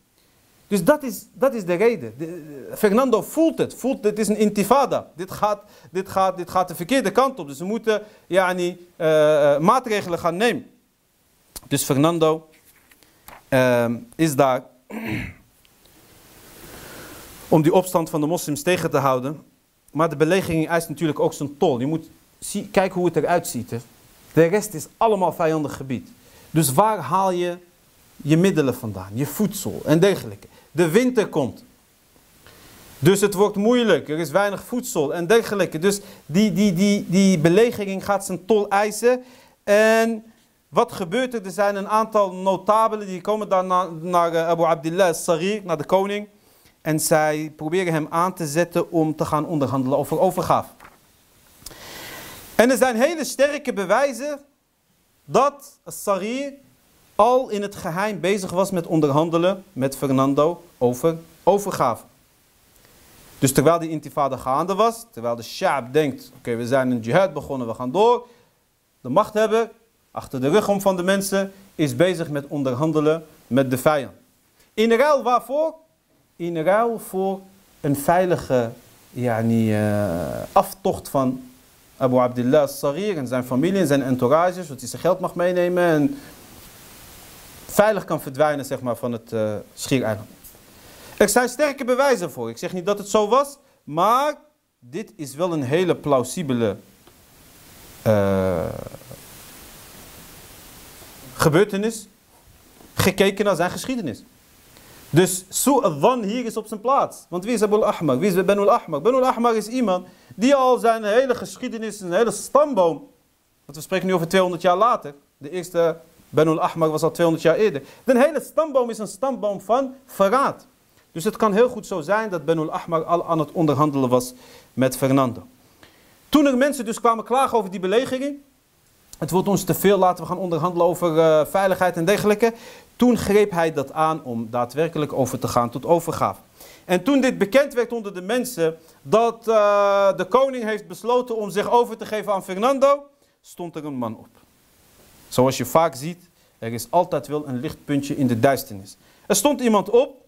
Dus dat is, dat is de reden. De, Fernando voelt het. Voelt, het is een intifada. Dit gaat, dit, gaat, dit gaat de verkeerde kant op. Dus we moeten yani, uh, maatregelen gaan nemen. Dus Fernando ehm, is daar om die opstand van de moslims tegen te houden. Maar de belegering eist natuurlijk ook zijn tol. Je moet kijken hoe het eruit ziet. De rest is allemaal vijandig gebied. Dus waar haal je je middelen vandaan? Je voedsel en dergelijke. De winter komt. Dus het wordt moeilijk. Er is weinig voedsel en dergelijke. Dus die, die, die, die belegering gaat zijn tol eisen. En wat gebeurt er? Er zijn een aantal notabelen die komen dan naar, naar eh, Abu Abdullah Sarir, naar de koning. En zij proberen hem aan te zetten om te gaan onderhandelen over overgave. En er zijn hele sterke bewijzen dat Sarir al in het geheim bezig was met onderhandelen met Fernando over overgave. Dus terwijl die intifada gaande was, terwijl de Sha'ab denkt, oké we zijn een jihad begonnen, we gaan door. De machthebber, achter de rug om van de mensen, is bezig met onderhandelen met de vijand. In ruil waarvoor? In ruil voor een veilige yani, uh, aftocht van Abu Abdullah Sarir en zijn familie en zijn entourage, zodat hij zijn geld mag meenemen en veilig kan verdwijnen zeg maar, van het uh, schiereiland. Er zijn sterke bewijzen voor. Ik zeg niet dat het zo was, maar dit is wel een hele plausibele uh, gebeurtenis, gekeken naar zijn geschiedenis. Dus Su'adhan hier is op zijn plaats. Want wie is Abu al-Ahmar? Wie is Benu al-Ahmar? Benu al-Ahmar is iemand die al zijn hele geschiedenis, een hele stamboom, want we spreken nu over 200 jaar later. De eerste Benu al-Ahmar was al 200 jaar eerder. De hele stamboom is een stamboom van verraad. Dus het kan heel goed zo zijn dat Benu al-Ahmar al aan het onderhandelen was met Fernando. Toen er mensen dus kwamen klagen over die belegering, het wordt ons te veel, laten we gaan onderhandelen over uh, veiligheid en dergelijke. Toen greep hij dat aan om daadwerkelijk over te gaan tot overgave. En toen dit bekend werd onder de mensen dat uh, de koning heeft besloten om zich over te geven aan Fernando, stond er een man op. Zoals je vaak ziet, er is altijd wel een lichtpuntje in de duisternis. Er stond iemand op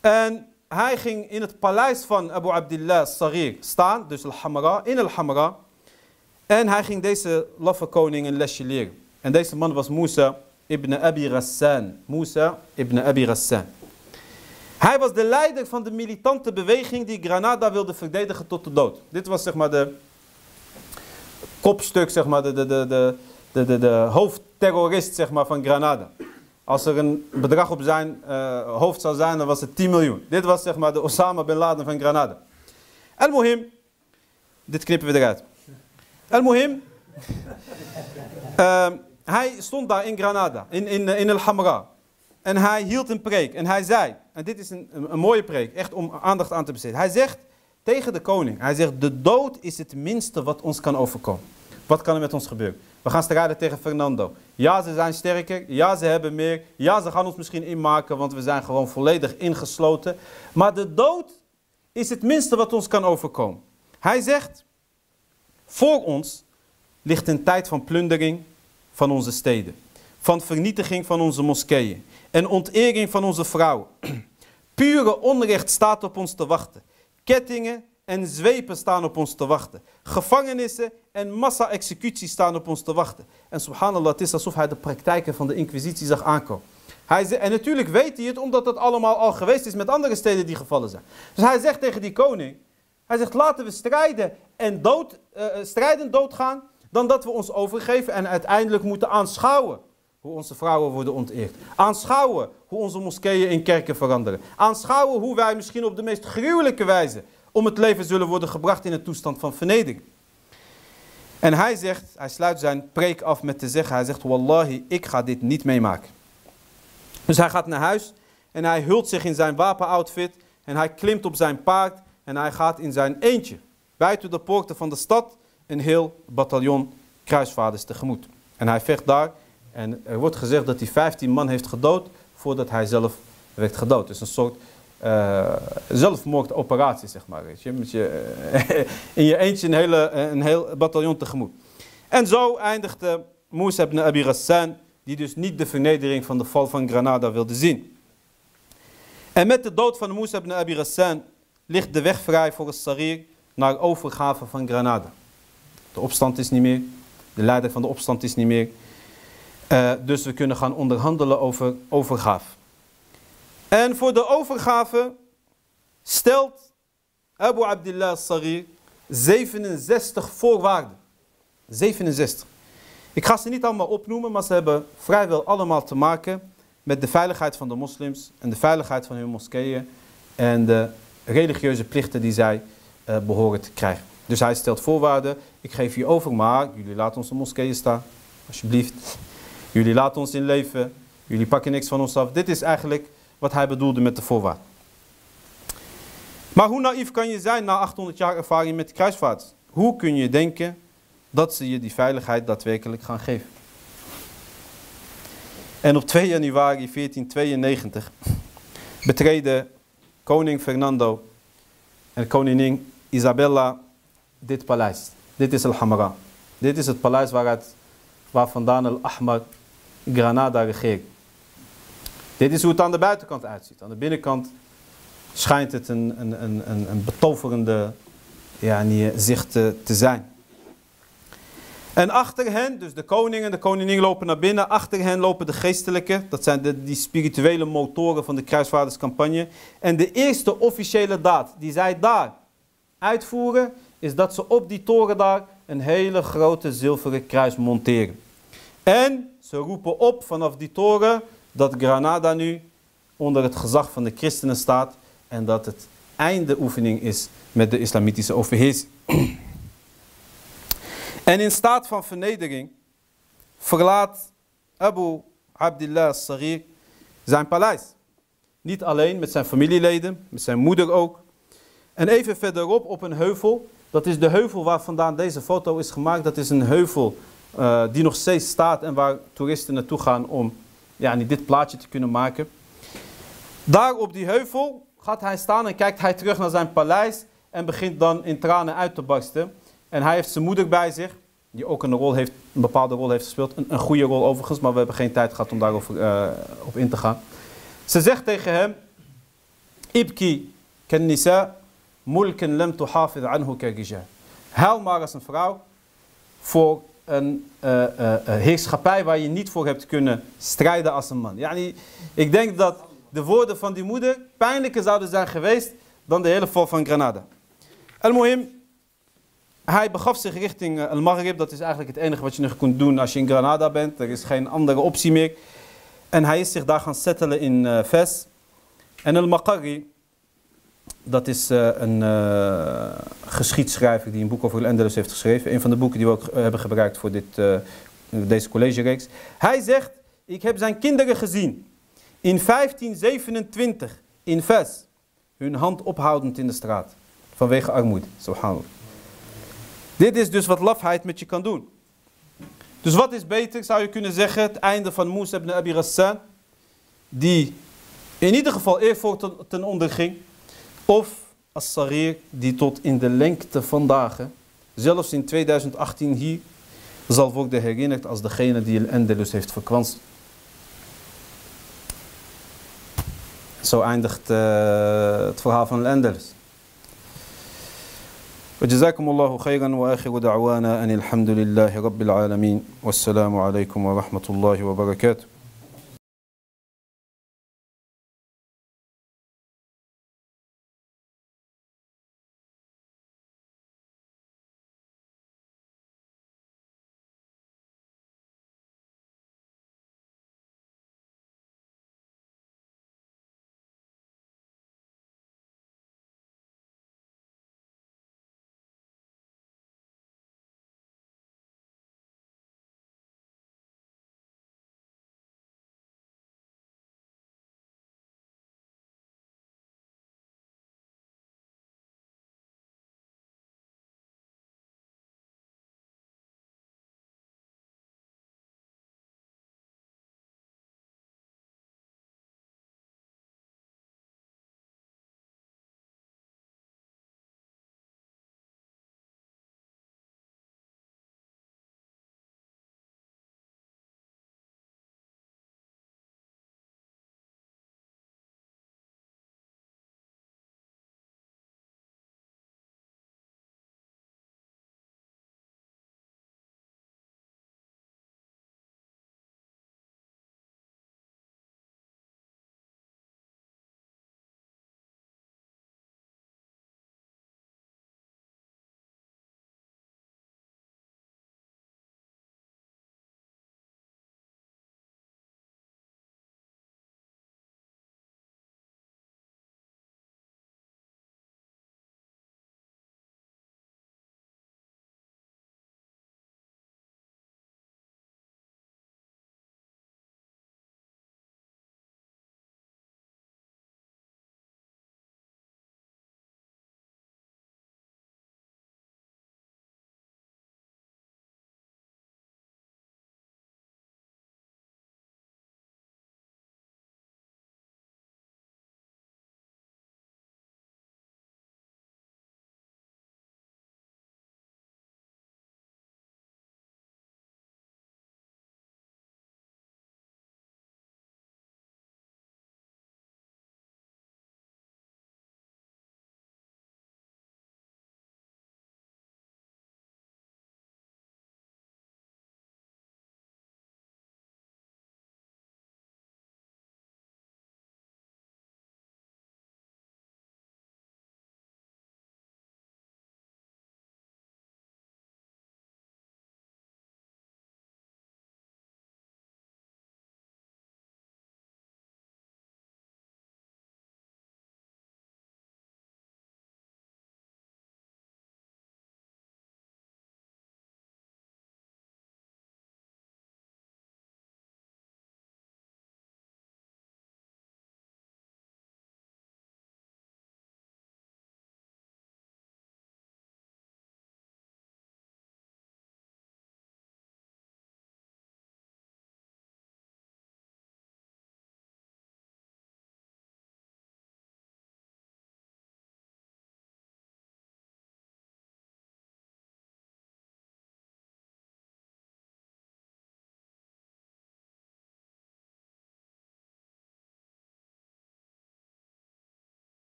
en hij ging in het paleis van Abu Abdullah Sarir staan, dus Al-Hamra, in Al-Hamra. En hij ging deze laffe koning een lesje leren. En deze man was Musa ibn Abi Rassan. Musa ibn Abi Rassan. Hij was de leider van de militante beweging die Granada wilde verdedigen tot de dood. Dit was zeg maar de kopstuk, zeg maar, de, de, de, de, de, de, de hoofdterrorist zeg maar, van Granada. Als er een bedrag op zijn uh, hoofd zou zijn, dan was het 10 miljoen. Dit was zeg maar de Osama bin Laden van Granada. El-Mohim, dit knippen we eruit. El-Mohim, uh, (laughs) hij stond daar in Granada, in, in, in El-Hamra. En hij hield een preek en hij zei, en dit is een, een, een mooie preek, echt om aandacht aan te besteden. Hij zegt tegen de koning, hij zegt, de dood is het minste wat ons kan overkomen. Wat kan er met ons gebeuren? We gaan strijden tegen Fernando. Ja, ze zijn sterker. Ja, ze hebben meer. Ja, ze gaan ons misschien inmaken, want we zijn gewoon volledig ingesloten. Maar de dood is het minste wat ons kan overkomen. Hij zegt, voor ons ligt een tijd van plundering van onze steden. Van vernietiging van onze moskeeën. En ontering van onze vrouwen. (clears throat) Pure onrecht staat op ons te wachten. Kettingen en zwepen staan op ons te wachten. Gevangenissen en massa-executies staan op ons te wachten. En subhanallah, het is alsof hij de praktijken van de inquisitie zag aankomen. Hij zei, en natuurlijk weet hij het, omdat dat allemaal al geweest is met andere steden die gevallen zijn. Dus hij zegt tegen die koning, hij zegt laten we strijden en dood, uh, strijden doodgaan, dan dat we ons overgeven en uiteindelijk moeten aanschouwen hoe onze vrouwen worden onteerd. Aanschouwen hoe onze moskeeën in kerken veranderen. Aanschouwen hoe wij misschien op de meest gruwelijke wijze om het leven zullen worden gebracht in een toestand van vernedering. En hij zegt, hij sluit zijn preek af met te zeggen, hij zegt, Wallahi, ik ga dit niet meemaken. Dus hij gaat naar huis en hij hult zich in zijn wapenoutfit en hij klimt op zijn paard en hij gaat in zijn eentje, buiten de poorten van de stad, een heel bataljon kruisvaarders tegemoet. En hij vecht daar en er wordt gezegd dat hij 15 man heeft gedood voordat hij zelf werd gedood. Dus een soort uh, zelfmoordoperatie, zeg maar. Je, met je (laughs) in je eentje een, hele, een heel bataljon tegemoet. En zo eindigde Musa ibn Abi Ghassan, die dus niet de vernedering van de val van Granada wilde zien. En met de dood van Musa ibn Abi Ghassan ligt de weg vrij voor het Sarir naar overgave van Granada. De opstand is niet meer, de leider van de opstand is niet meer. Uh, dus we kunnen gaan onderhandelen over overgave. En voor de overgave stelt Abu Abdullah Sarir 67 voorwaarden. 67. Ik ga ze niet allemaal opnoemen, maar ze hebben vrijwel allemaal te maken met de veiligheid van de moslims en de veiligheid van hun moskeeën en de religieuze plichten die zij uh, behoren te krijgen. Dus hij stelt voorwaarden, ik geef je over, maar jullie laten onze moskeeën staan, alsjeblieft. Jullie laten ons in leven, jullie pakken niks van ons af. Dit is eigenlijk wat hij bedoelde met de voorwaarden. Maar hoe naïef kan je zijn na 800 jaar ervaring met de kruisvaart? Hoe kun je denken dat ze je die veiligheid daadwerkelijk gaan geven? En op 2 januari 1492 betreden koning Fernando en koningin Isabella dit paleis. Dit is Al-Hamra. Dit is het paleis waaruit, waar vandaan Al-Ahmar Granada regeert. Dit is hoe het aan de buitenkant uitziet. Aan de binnenkant schijnt het een, een, een, een betoverende ja, zicht te, te zijn. En achter hen, dus de koning en de koningin lopen naar binnen. Achter hen lopen de geestelijke. Dat zijn de, die spirituele motoren van de kruisvaarderscampagne. En de eerste officiële daad die zij daar uitvoeren, is dat ze op die toren daar een hele grote zilveren kruis monteren. En ze roepen op vanaf die toren dat Granada nu onder het gezag van de christenen staat en dat het einde oefening is met de islamitische overheersing. En in staat van vernedering verlaat Abu Abdullah Sarir zijn paleis. Niet alleen met zijn familieleden, met zijn moeder ook. En even verderop op een heuvel, dat is de heuvel waar vandaan deze foto is gemaakt. Dat is een heuvel uh, die nog steeds staat en waar toeristen naartoe gaan om ja, dit plaatje te kunnen maken. Daar op die heuvel gaat hij staan en kijkt hij terug naar zijn paleis en begint dan in tranen uit te barsten. En hij heeft zijn moeder bij zich, die ook een, rol heeft, een bepaalde rol heeft gespeeld. Een, een goede rol overigens, maar we hebben geen tijd gehad om daarover uh, op in te gaan. Ze zegt tegen hem, Ibki ken nisa mulken lem tuhafid anhu kagija. Huil maar als een vrouw voor een uh, uh, heerschappij waar je niet voor hebt kunnen strijden als een man. Yani, ik denk dat de woorden van die moeder pijnlijker zouden zijn geweest dan de hele val van Granada. Al-Muhim, hij begaf zich richting uh, Al-Maghrib. Dat is eigenlijk het enige wat je nog kunt doen als je in Granada bent. Er is geen andere optie meer. En hij is zich daar gaan settelen in Fes. En Al-Maqarri, dat is uh, een geschiedschrijver die een boek over Al-Andalus heeft geschreven. Een van de boeken die we ook hebben gebruikt voor dit, deze collegereeks. Hij zegt, ik heb zijn kinderen gezien in 1527 in Fes. Hun hand ophoudend in de straat. Vanwege armoede. Subhanallah. Dit is dus wat lafheid met je kan doen. Dus wat is beter, zou je kunnen zeggen, het einde van Musa ibn Abi Rassan, die in ieder geval eervoor ten, ten onder ging, of As-Sarir, die tot in de lengte van dagen, zelfs in 2018 hier, zal worden herinnerd als degene die El-Andalus heeft verkwanst. Zo eindigt uh, het verhaal van El-Andalus. وجزاكم الله خيرا واخر دعوانا ان الحمد لله رب العالمين والسلام عليكم ورحمه الله وبركاته